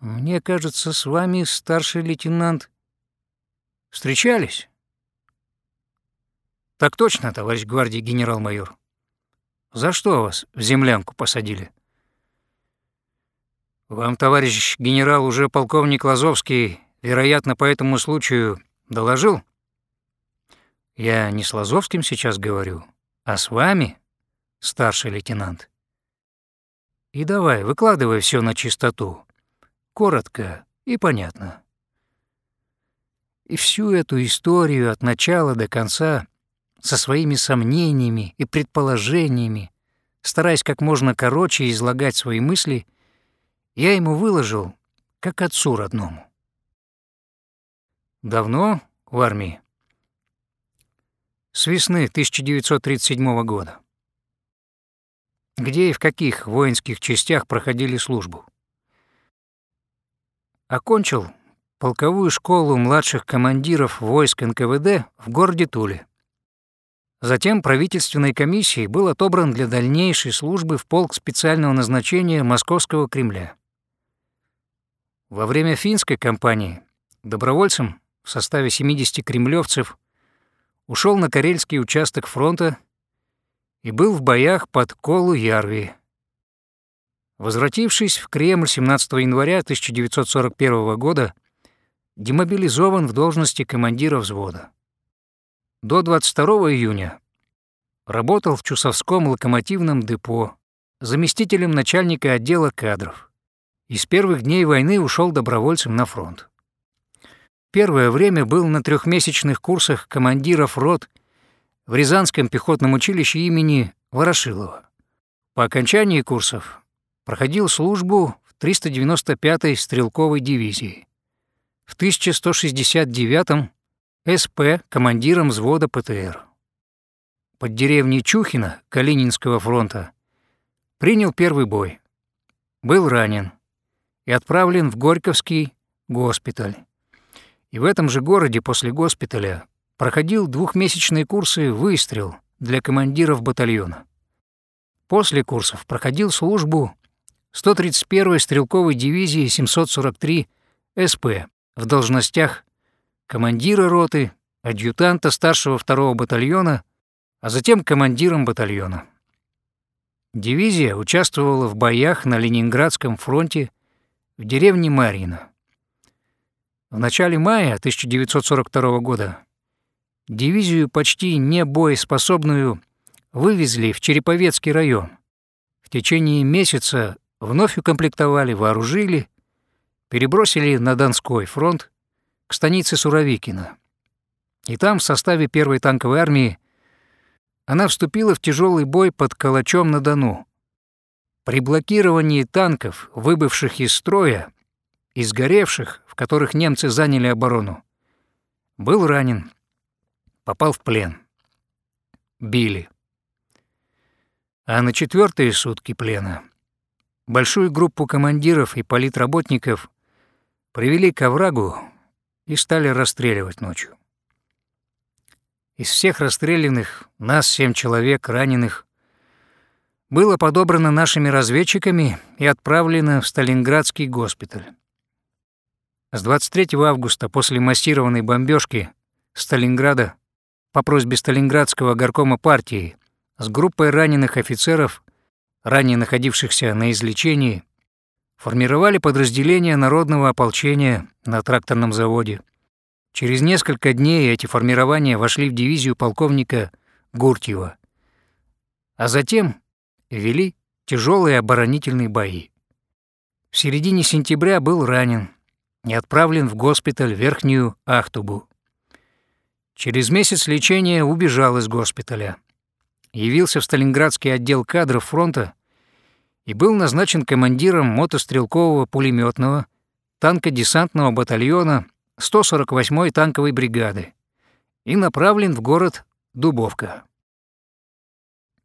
Speaker 1: «Мне кажется, с вами старший лейтенант встречались?» «Так точно, товарищ гвардии генерал-майор. За что вас в землянку посадили?» «Вам, товарищ генерал, уже полковник Лазовский, вероятно, по этому случаю доложил?» Я не с Лазовским сейчас говорю, а с вами, старший лейтенант. И давай, выкладывай все на чистоту. Коротко и понятно. И всю эту историю от начала до конца со своими сомнениями и предположениями, стараясь как можно короче излагать свои мысли, я ему выложил, как отцу родному. Давно в армии? С весны 1937 года. Где и в каких воинских частях проходили службу? Окончил полковую школу младших командиров войск НКВД в городе Туле. Затем правительственной комиссией был отобран для дальнейшей службы в полк специального назначения Московского Кремля. Во время финской кампании добровольцем в составе 70 кремлевцев ушел на карельский участок фронта и был в боях под Колу-Ярви. Возвратившись в Кремль 17 января 1941 года, демобилизован в должности командира взвода. До 22 июня работал в Чусовском локомотивном депо заместителем начальника отдела кадров и с первых дней войны ушел добровольцем на фронт. Первое время был на трехмесячных курсах командиров рот в Рязанском пехотном училище имени Ворошилова. По окончании курсов проходил службу в 395-й стрелковой дивизии. В 1169-м СП командиром взвода ПТР. Под деревней Чухина Калининского фронта принял первый бой. Был ранен и отправлен в Горьковский госпиталь и в этом же городе после госпиталя проходил двухмесячные курсы «Выстрел» для командиров батальона. После курсов проходил службу 131-й стрелковой дивизии 743 СП в должностях командира роты, адъютанта старшего второго батальона, а затем командиром батальона. Дивизия участвовала в боях на Ленинградском фронте в деревне Марьино. В начале мая 1942 года дивизию почти не боеспособную вывезли в Череповецкий район. В течение месяца вновь укомплектовали, вооружили, перебросили на Донской фронт к станице Суровикино. И там, в составе первой танковой армии, она вступила в тяжелый бой под Калачом-на-Дону. При блокировании танков, выбывших из строя, и сгоревших, в которых немцы заняли оборону. Был ранен, попал в плен. Били. А на четвертые сутки плена большую группу командиров и политработников привели к оврагу и стали расстреливать ночью. Из всех расстрелянных, нас семь человек, раненых, было подобрано нашими разведчиками и отправлено в Сталинградский госпиталь. С 23 августа после массированной бомбежки Сталинграда по просьбе Сталинградского горкома партии с группой раненых офицеров, ранее находившихся на излечении, формировали подразделение народного ополчения на тракторном заводе. Через несколько дней эти формирования вошли в дивизию полковника Гуртьева, а затем вели тяжелые оборонительные бои. В середине сентября был ранен и отправлен в госпиталь Верхнюю Ахтубу. Через месяц лечения убежал из госпиталя. Явился в Сталинградский отдел кадров фронта и был назначен командиром мотострелкового пулеметного танкодесантного батальона 148-й танковой бригады и направлен в город Дубовка.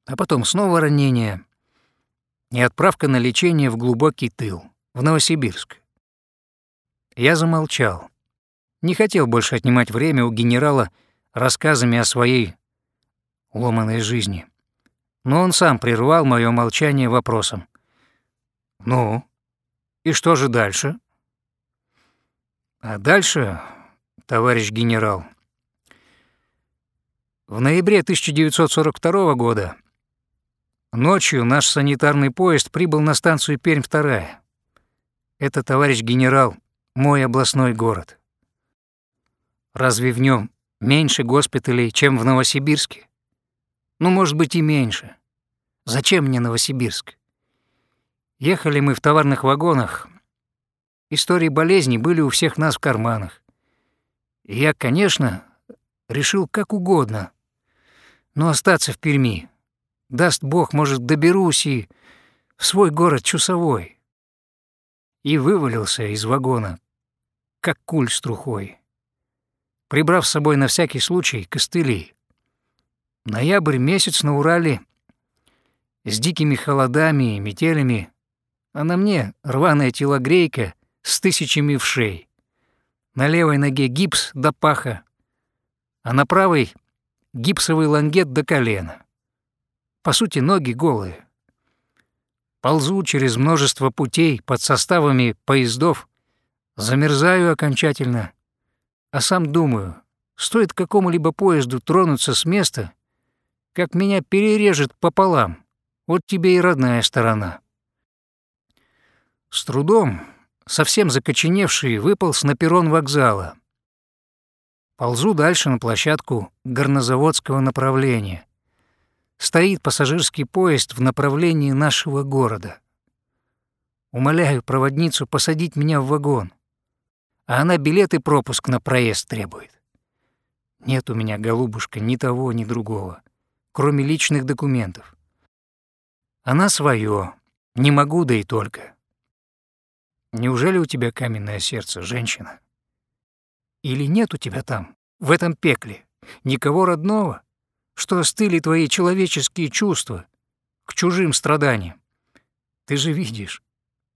Speaker 1: А потом снова ранение и отправка на лечение в глубокий тыл, в Новосибирск. Я замолчал. Не хотел больше отнимать время у генерала рассказами о своей ломаной жизни. Но он сам прервал мое молчание вопросом. «Ну, и что же дальше?» «А дальше, товарищ генерал, в ноябре 1942 года ночью наш санитарный поезд прибыл на станцию Пермь-2. Это, товарищ генерал, мой областной город. Разве в нем меньше госпиталей, чем в Новосибирске? Ну, может быть, и меньше. Зачем мне Новосибирск? Ехали мы в товарных вагонах. Истории болезни были у всех нас в карманах. И я, конечно, решил как угодно, но остаться в Перми. Даст Бог, может, доберусь и в свой город Чусовой. И вывалился из вагона, как куль с трухой, прибрав с собой на всякий случай костыли. Ноябрь месяц на Урале с дикими холодами и метелями, а на мне рваная телогрейка с тысячами вшей. На левой ноге гипс до паха, а на правой гипсовый лангет до колена. По сути, ноги голые. Ползу через множество путей под составами поездов, замерзаю окончательно, а сам думаю, стоит какому-либо поезду тронуться с места, как меня перережет пополам. Вот тебе и родная сторона. С трудом, совсем закоченевший, выполз на перрон вокзала. Ползу дальше на площадку горнозаводского направления. Стоит пассажирский поезд в направлении нашего города. Умоляю проводницу посадить меня в вагон, а она билет и пропуск на проезд требует. Нет у меня, голубушка, ни того, ни другого кроме личных документов. Она свое, не могу, да и только. Неужели у тебя каменное сердце, женщина? Или нет у тебя там, в этом пекле, никого родного, что остыли твои человеческие чувства к чужим страданиям? Ты же видишь,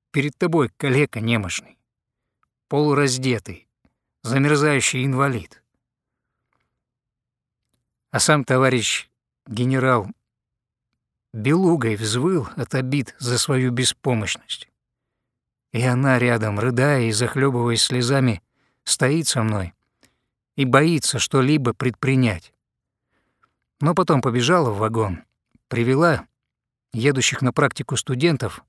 Speaker 1: перед тобой калека немощный, полураздетый, замерзающий инвалид. А сам товарищ Генерал белугой взвыл от обид за свою беспомощность. И она рядом, рыдая и захлебываясь слезами, стоит со мной и боится что-либо предпринять. Но потом побежала в вагон, привела едущих на практику студентов,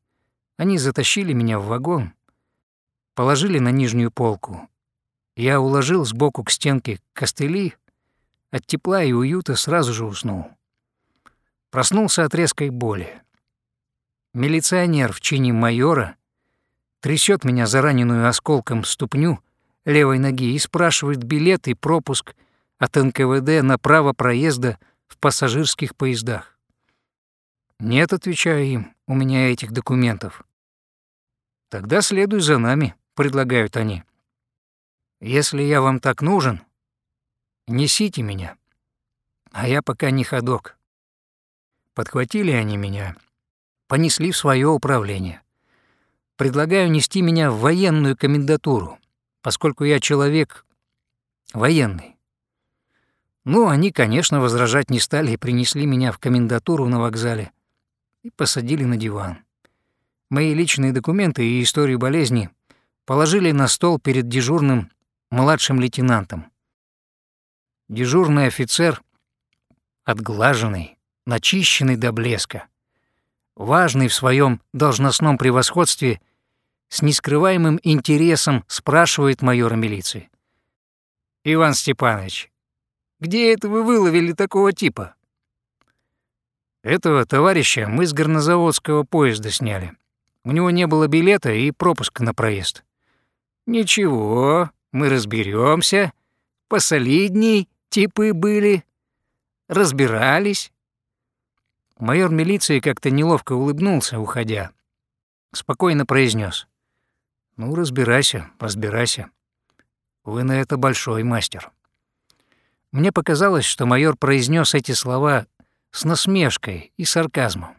Speaker 1: они затащили меня в вагон, положили на нижнюю полку. Я уложил сбоку к стенке костыли, от тепла и уюта сразу же уснул. Проснулся от резкой боли. Милиционер в чине майора трясет меня за раненую осколком ступню левой ноги и спрашивает билет и пропуск от НКВД на право проезда в пассажирских поездах. «Нет», — отвечаю им, — «у меня этих документов». «Тогда следуй за нами», — предлагают они. «Если я вам так нужен, несите меня, а я пока не ходок». Подхватили они меня, понесли в свое управление. Предлагаю нести меня в военную комендатуру, поскольку я человек военный. Ну, они, конечно, возражать не стали и принесли меня в комендатуру на вокзале и посадили на диван. Мои личные документы и историю болезни положили на стол перед дежурным младшим лейтенантом. Дежурный офицер, отглаженный, начищенный до блеска, важный в своем должностном превосходстве, с нескрываемым интересом спрашивает майора милиции. «Иван Степанович, где это вы выловили такого типа?» «Этого товарища мы с горнозаводского поезда сняли. У него не было билета и пропуска на проезд». «Ничего, мы разберемся. Посолидней типы были. Разбирались. Майор милиции как-то неловко улыбнулся, уходя. Спокойно произнес: «Ну, разбирайся, разбирайся. Вы на это большой мастер». Мне показалось, что майор произнес эти слова с насмешкой и сарказмом.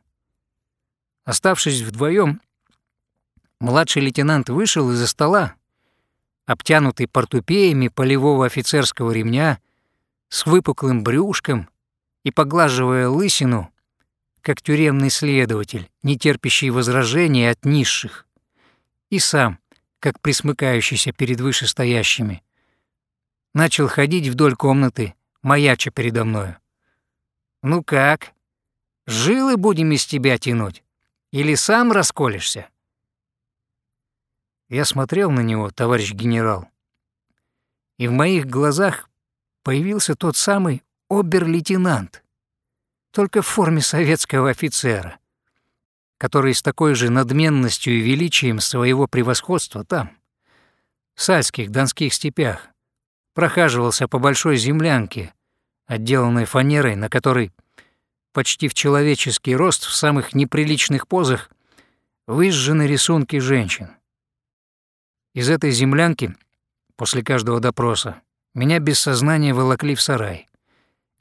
Speaker 1: Оставшись вдвоем, младший лейтенант вышел из-за стола, обтянутый портупеями полевого офицерского ремня, с выпуклым брюшком и поглаживая лысину, как тюремный следователь, не терпящий возражений от низших, и сам, как присмыкающийся перед вышестоящими, начал ходить вдоль комнаты, маяча передо мною. «Ну как? Жилы будем из тебя тянуть? Или сам расколешься?» Я смотрел на него, товарищ генерал, и в моих глазах появился тот самый обер-лейтенант, только в форме советского офицера, который с такой же надменностью и величием своего превосходства там, в сальских донских степях, прохаживался по большой землянке, отделанной фанерой, на которой почти в человеческий рост в самых неприличных позах выжжены рисунки женщин. Из этой землянки после каждого допроса меня без сознания волокли в сарай,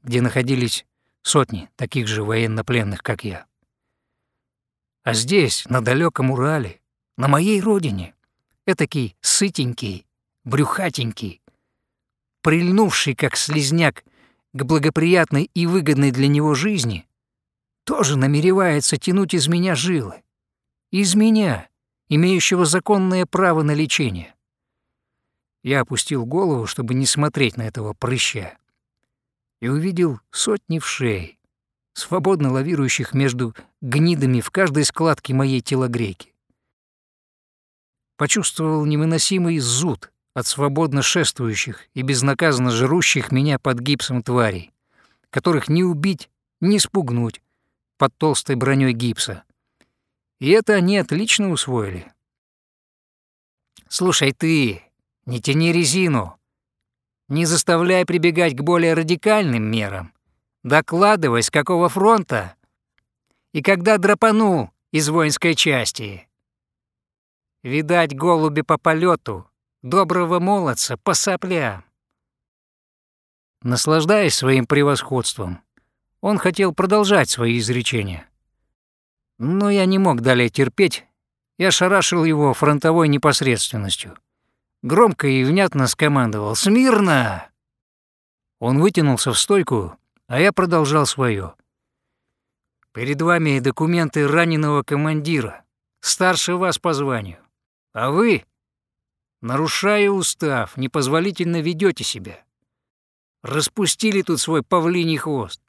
Speaker 1: где находились сотни таких же военнопленных, как я. А здесь, на далеком Урале, на моей родине, этакий сытенький, брюхатенький, прильнувший, как слезняк, к благоприятной и выгодной для него жизни, тоже намеревается тянуть из меня жилы. Из меня, имеющего законное право на лечение. Я опустил голову, чтобы не смотреть на этого прыща, и увидел сотни вшей, свободно лавирующих между гнидами в каждой складке моей телогрейки. Почувствовал невыносимый зуд от свободно шествующих и безнаказанно жрущих меня под гипсом тварей, которых не убить, не спугнуть под толстой броней гипса. И это они отлично усвоили. «Слушай ты, не тяни резину, не заставляй прибегать к более радикальным мерам. Докладывай, с какого фронта и когда драпанул из воинской части. Видать, голуби по полету, доброго молодца по соплям. Наслаждаясь своим превосходством, он хотел продолжать свои изречения. Но я не мог далее терпеть и ошарашил его фронтовой непосредственностью. Громко и внятно скомандовал «Смирно!». Он вытянулся в стойку а я продолжал свое. Перед вами документы раненого командира, старше вас по званию. А вы, нарушая устав, непозволительно ведете себя. Распустили тут свой павлиний хвост.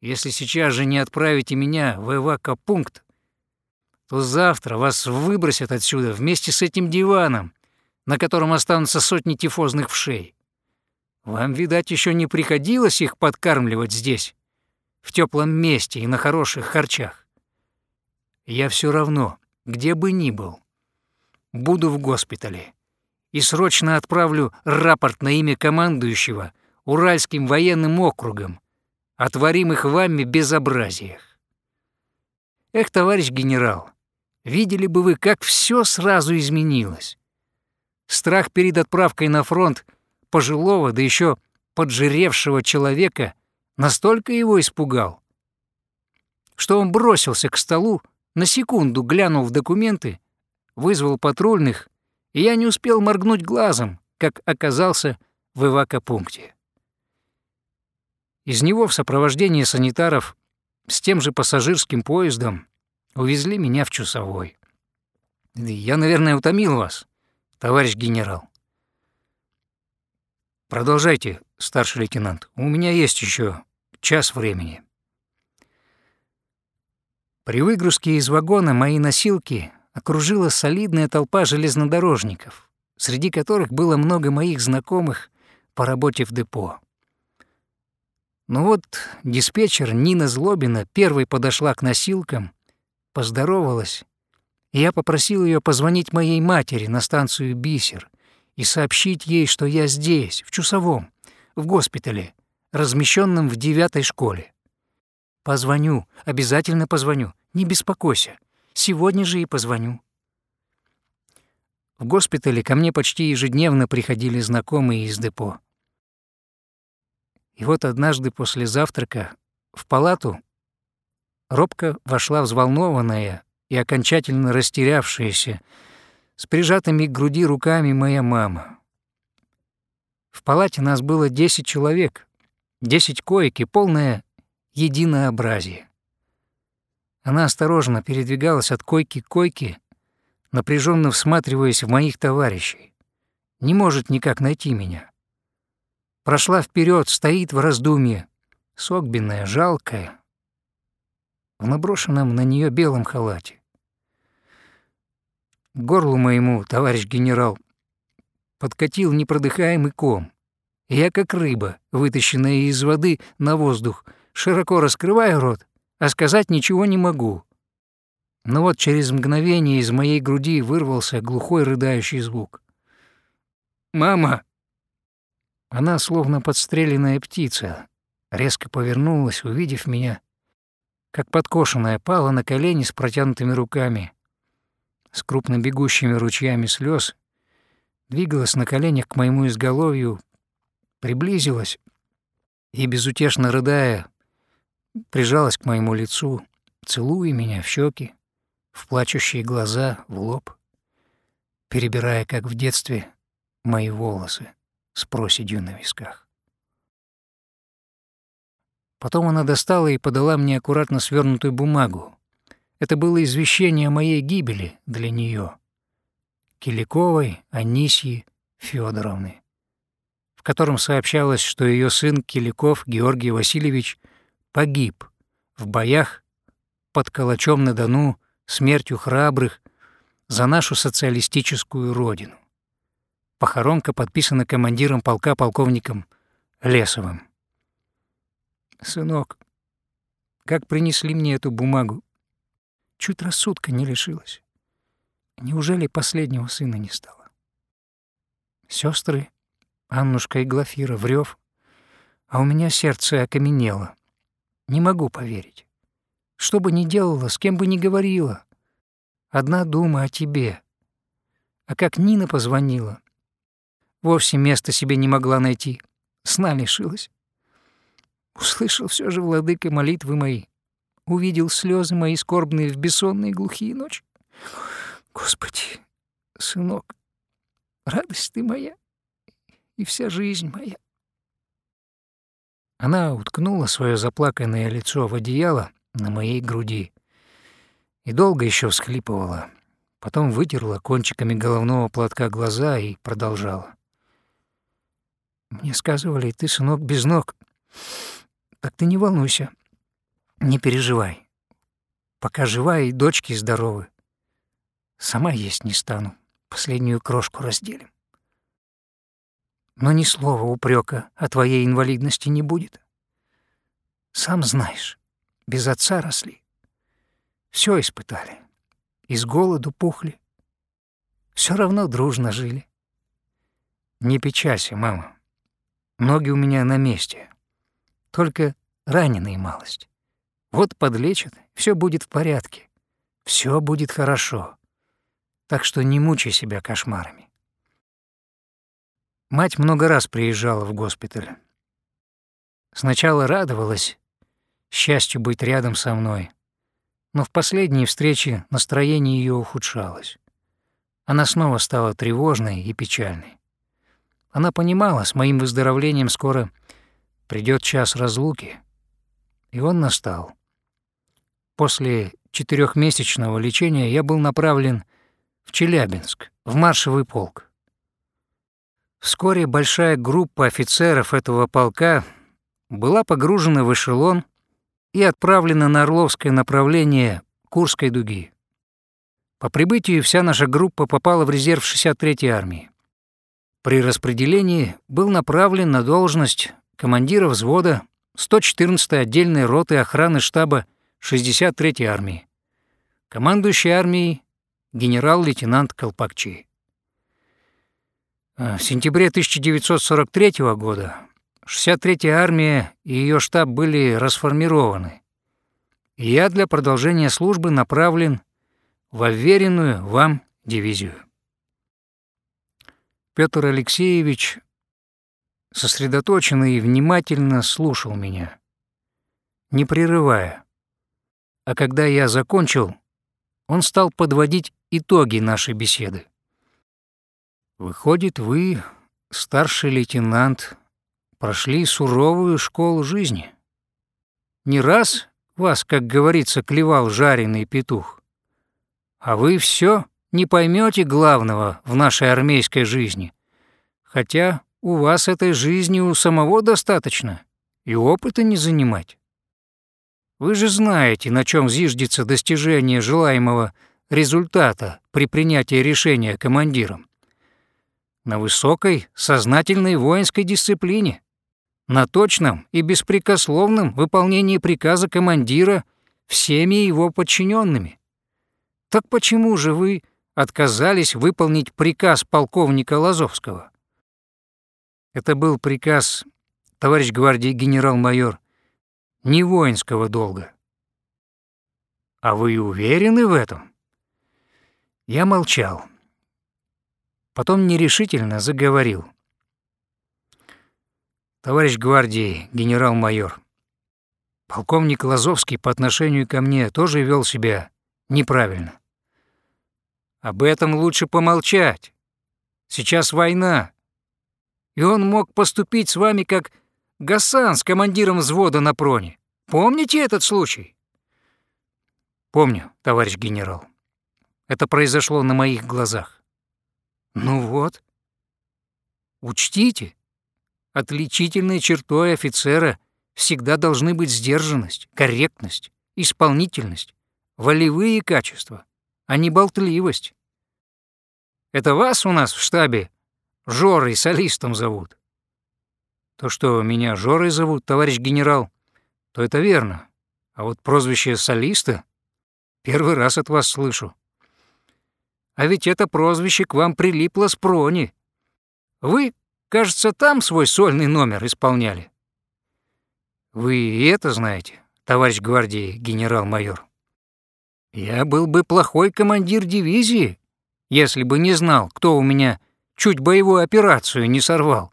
Speaker 1: Если сейчас же не отправите меня в эвакопункт, то завтра вас выбросят отсюда вместе с этим диваном, на котором останутся сотни тифозных вшей. Вам, видать, еще не приходилось их подкармливать здесь, в теплом месте и на хороших харчах. Я все равно, где бы ни был, буду в госпитале и срочно отправлю рапорт на имя командующего Уральским военным округом о творимых вами безобразиях. Эх, товарищ генерал, видели бы вы, как все сразу изменилось. Страх перед отправкой на фронт — пожилого, да еще поджиревшего человека настолько его испугал, что он бросился к столу, на секунду глянул в документы, вызвал патрульных, и я не успел моргнуть глазом, как оказался в эвакопункте. Из него в сопровождении санитаров с тем же пассажирским поездом увезли меня в Чусовой. Я, наверное, утомил вас, товарищ генерал. Продолжайте, старший лейтенант. У меня есть еще час времени. При выгрузке из вагона мои носилки окружила солидная толпа железнодорожников, среди которых было много моих знакомых по работе в депо. Но вот диспетчер Нина Злобина первой подошла к носилкам, поздоровалась, и я попросил ее позвонить моей матери на станцию «Бисер», и сообщить ей, что я здесь, в Чусовом, в госпитале, размещенном в девятой школе. Позвоню, обязательно позвоню, не беспокойся. Сегодня же и позвоню. В госпитале ко мне почти ежедневно приходили знакомые из депо. И вот однажды после завтрака в палату робко вошла взволнованная и окончательно растерявшаяся с прижатыми к груди руками моя мама. В палате нас было 10 человек, 10 коек и полное единообразие. Она осторожно передвигалась от койки к койке, напряженно всматриваясь в моих товарищей. Не может никак найти меня. Прошла вперед, стоит в раздумье, согбенная, жалкая, в наброшенном на нее белом халате горлу моему, товарищ генерал, подкатил непродыхаемый ком. Я, как рыба, вытащенная из воды на воздух, широко раскрываю рот, а сказать ничего не могу. Но вот через мгновение из моей груди вырвался глухой рыдающий звук. «Мама!» Она, словно подстреленная птица, резко повернулась, увидев меня, как подкошенная, пала на колени с протянутыми руками — с крупно бегущими ручьями слез, двигалась на коленях к моему изголовью, приблизилась и, безутешно рыдая, прижалась к моему лицу, целуя меня в щеки, в плачущие глаза, в лоб, перебирая, как в детстве, мои волосы с проседью на висках. Потом она достала и подала мне аккуратно свернутую бумагу. Это было извещение о моей гибели для нее, Киликовой Анисьи Федоровны, в котором сообщалось, что ее сын Киликов Георгий Васильевич погиб в боях под Калачом на Дону смертью храбрых за нашу социалистическую родину. Похоронка подписана командиром полка полковником Лесовым. Сынок, как принесли мне эту бумагу, чуть рассудка не лишилась. Неужели последнего сына не стало? Сестры, Аннушка и Глафира, врёв, а у меня сердце окаменело. Не могу поверить. Что бы ни делала, с кем бы ни говорила, одна дума о тебе. А как Нина позвонила, вовсе места себе не могла найти, сна лишилась. Услышал все же, владыка, молитвы мои. Увидел слезы мои скорбные в бессонные глухие ночи. Господи, сынок, радость ты моя и вся жизнь моя. Она уткнула свое заплаканное лицо в одеяло на моей груди и долго еще всхлипывала. Потом вытерла кончиками головного платка глаза и продолжала. «Мне сказывали, ты, сынок, без ног. Так ты не волнуйся, не переживай. Пока жива и дочки здоровы. Сама есть не стану, последнюю крошку разделим. Но ни слова упрека о твоей инвалидности не будет. Сам знаешь, без отца росли. Все испытали. Из голоду пухли. Все равно дружно жили. Не печалься, мама. Ноги у меня на месте. Только раненые малость. Вот подлечат, все будет в порядке. Все будет хорошо. Так что не мучай себя кошмарами. Мать много раз приезжала в госпиталь. Сначала радовалась счастью быть рядом со мной, но в последние встречи настроение ее ухудшалось. Она снова стала тревожной и печальной. Она понимала, с моим выздоровлением скоро Придет час разлуки, и он настал. После четырехмесячного лечения я был направлен в Челябинск, в маршевый полк. Вскоре большая группа офицеров этого полка была погружена в эшелон и отправлена на Орловское направление Курской дуги. По прибытию вся наша группа попала в резерв 63-й армии. При распределении был направлен на должность командира взвода 114-й отдельной роты охраны штаба 63-й армии, командующий армией генерал-лейтенант Колпакчи. А в сентябре 1943 года 63-я армия и ее штаб были расформированы, и я для продолжения службы направлен в уверенную вам дивизию. Петр Алексеевич сосредоточенно и внимательно слушал меня, не прерывая. А когда я закончил, он стал подводить итоги нашей беседы. «Выходит, вы, старший лейтенант, прошли суровую школу жизни. Не раз вас, как говорится, клевал жареный петух, а вы все не поймете главного в нашей армейской жизни, хотя у вас этой жизни у самого достаточно, и опыта не занимать. Вы же знаете, на чем зиждется достижение желаемого результата при принятии решения командиром. На высокой, сознательной воинской дисциплине, на точном и беспрекословном выполнении приказа командира всеми его подчиненными. Так почему же вы отказались выполнить приказ полковника Лазовского? Это был приказ, товарищ гвардии генерал-майор, не воинского долга. А вы уверены в этом? Я молчал. Потом нерешительно заговорил. Товарищ гвардии генерал-майор, Полковник Лазовский по отношению ко мне тоже вел себя неправильно. Об этом лучше помолчать. Сейчас война. И он мог поступить с вами как Гасан с командиром взвода на проне. Помните этот случай? Помню, товарищ генерал. Это произошло на моих глазах. Ну вот. Учтите, отличительной чертой офицера всегда должны быть сдержанность, корректность, исполнительность, волевые качества, а не болтливость. Это вас у нас в штабе Жорой солистом зовут. То, что меня Жорой зовут, товарищ генерал, то это верно. А вот прозвище солиста первый раз от вас слышу. А ведь это прозвище к вам прилипло с прони. Вы, кажется, там свой сольный номер исполняли. Вы и это знаете, товарищ гвардии генерал-майор. Я был бы плохой командир дивизии, если бы не знал, кто у меня чуть боевую операцию не сорвал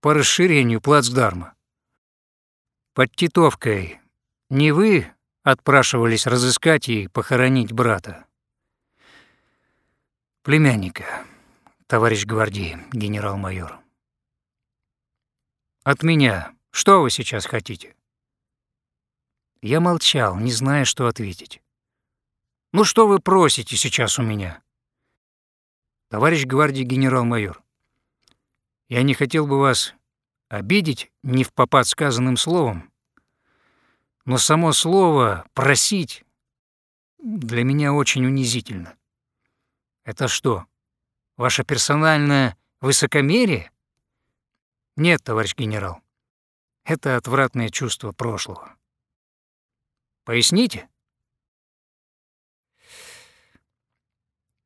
Speaker 1: по расширению плацдарма. Под Титовкой не вы отпрашивались разыскать и похоронить брата? Племянника, товарищ гвардии, генерал-майор. От меня что вы сейчас хотите? Я молчал, не зная, что ответить. Ну что вы просите сейчас у меня? Товарищ гвардии генерал-майор, я не хотел бы вас обидеть не в попад сказанным словом, но само слово «просить» для меня очень унизительно. Это что, ваше персональное высокомерие? Нет, товарищ генерал, это отвратное чувство прошлого. Поясните?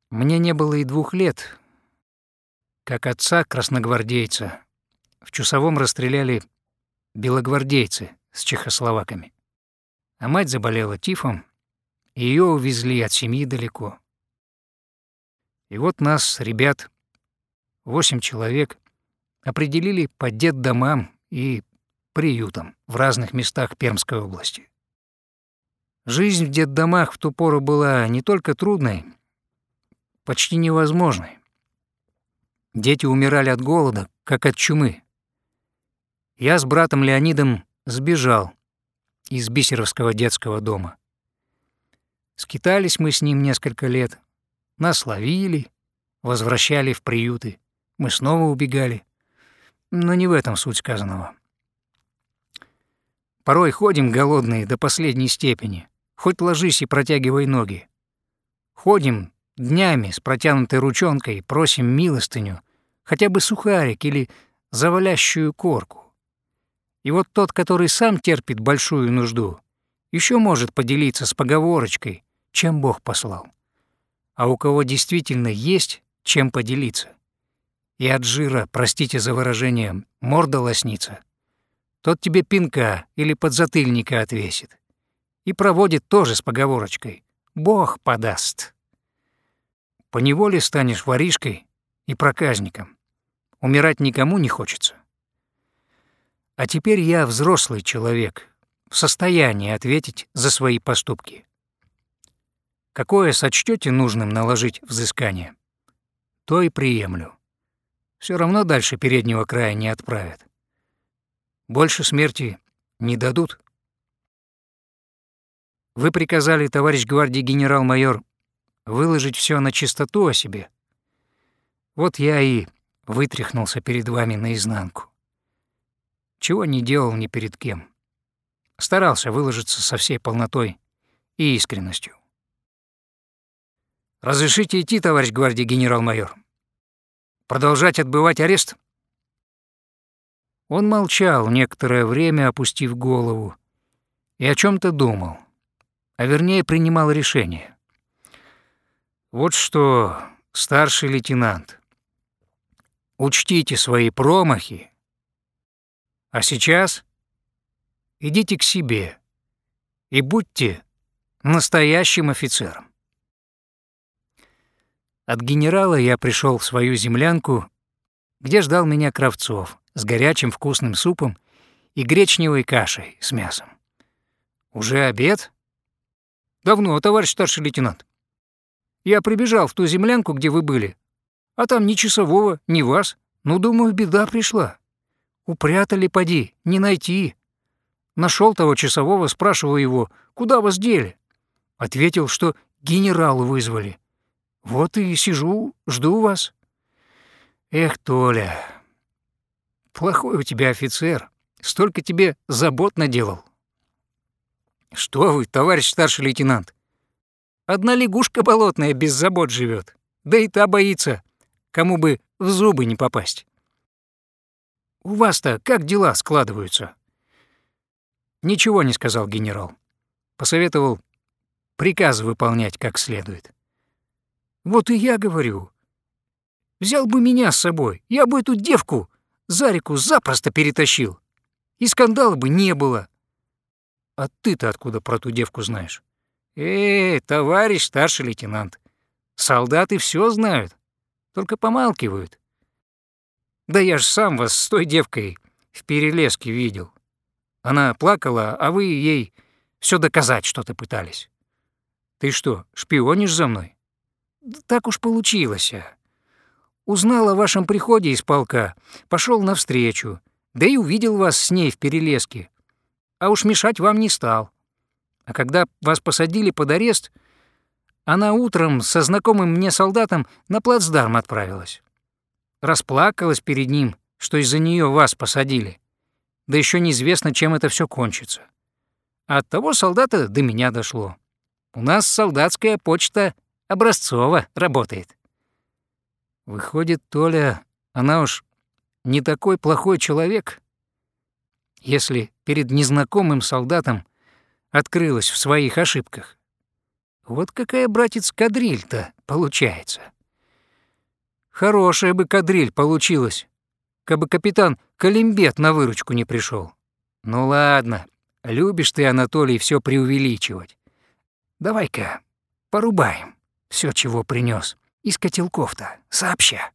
Speaker 1: Мне не было и двух лет, как отца красногвардейца в Чусовом расстреляли белогвардейцы с чехословаками. А мать заболела тифом, и ее увезли от семьи далеко. И вот нас, ребят, восемь человек, определили по детдомам и приютам в разных местах Пермской области. Жизнь в детдомах в ту пору была не только трудной, почти невозможной. Дети умирали от голода, как от чумы. Я с братом Леонидом сбежал из Бисеровского детского дома. Скитались мы с ним несколько лет, нас ловили, возвращали в приюты, мы снова убегали. Но не в этом суть сказанного. Порой ходим голодные до последней степени, хоть ложись и протягивай ноги. Ходим Днями с протянутой ручонкой просим милостыню, хотя бы сухарик или завалящую корку. И вот тот, который сам терпит большую нужду, еще может поделиться с поговорочкой, чем Бог послал. А у кого действительно есть чем поделиться, и от жира, простите за выражение, морда лоснится, тот тебе пинка или подзатыльника отвесит. И проводит тоже с поговорочкой «Бог подаст» поневоле станешь воришкой и проказником. Умирать никому не хочется. А теперь я взрослый человек, в состоянии ответить за свои поступки. Какое сочтете нужным наложить взыскание, то и приемлю. Все равно дальше переднего края не отправят. Больше смерти не дадут. Вы приказали, товарищ гвардии генерал-майор, выложить все на чистоту о себе. Вот я и вытряхнулся перед вами наизнанку. Чего не делал ни перед кем. Старался выложиться со всей полнотой и искренностью. «Разрешите идти, товарищ гвардии генерал-майор? Продолжать отбывать арест?» Он молчал некоторое время, опустив голову, и о чем то думал, а вернее принимал решение. Вот что, старший лейтенант, учтите свои промахи, а сейчас идите к себе и будьте настоящим офицером. От генерала я пришел в свою землянку, где ждал меня Кравцов с горячим вкусным супом и гречневой кашей с мясом. Уже обед? Давно, товарищ старший лейтенант. Я прибежал в ту землянку, где вы были, а там ни часового, ни вас. Ну, думаю, беда пришла. Упрятали, поди, не найти. Нашел того часового, спрашиваю его, куда вас дели? Ответил, что генералу вызвали. Вот и сижу, жду вас. Эх, Толя, плохой у тебя офицер, столько тебе забот наделал. Что вы, товарищ старший лейтенант? Одна лягушка болотная без забот живет, да и та боится, кому бы в зубы не попасть. У вас-то как дела складываются? Ничего не сказал генерал. Посоветовал приказы выполнять как следует. Вот и я говорю. Взял бы меня с собой, я бы эту девку за реку запросто перетащил. И скандала бы не было. А ты-то откуда про ту девку знаешь? Эй, товарищ старший лейтенант, солдаты все знают, только помалкивают. Да я ж сам вас с той девкой в перелеске видел. Она плакала, а вы ей все доказать что-то пытались. Ты что, шпионишь за мной? Да так уж получилось. А. Узнал о вашем приходе из полка, пошел навстречу, да и увидел вас с ней в перелеске. А уж мешать вам не стал. А когда вас посадили под арест, она утром со знакомым мне солдатом на плацдарм отправилась. Расплакалась перед ним, что из-за нее вас посадили. Да еще неизвестно, чем это все кончится. А от того солдата до меня дошло. У нас солдатская почта образцово работает. Выходит, Толя, она уж не такой плохой человек, если перед незнакомым солдатом открылась в своих ошибках. Вот какая, братец, кадриль-то получается. Хорошая бы кадриль получилась, кабы капитан Калимбет на выручку не пришел. Ну ладно, любишь ты, Анатолий, все преувеличивать. Давай-ка порубаем все, чего принес из котелков-то, сообща.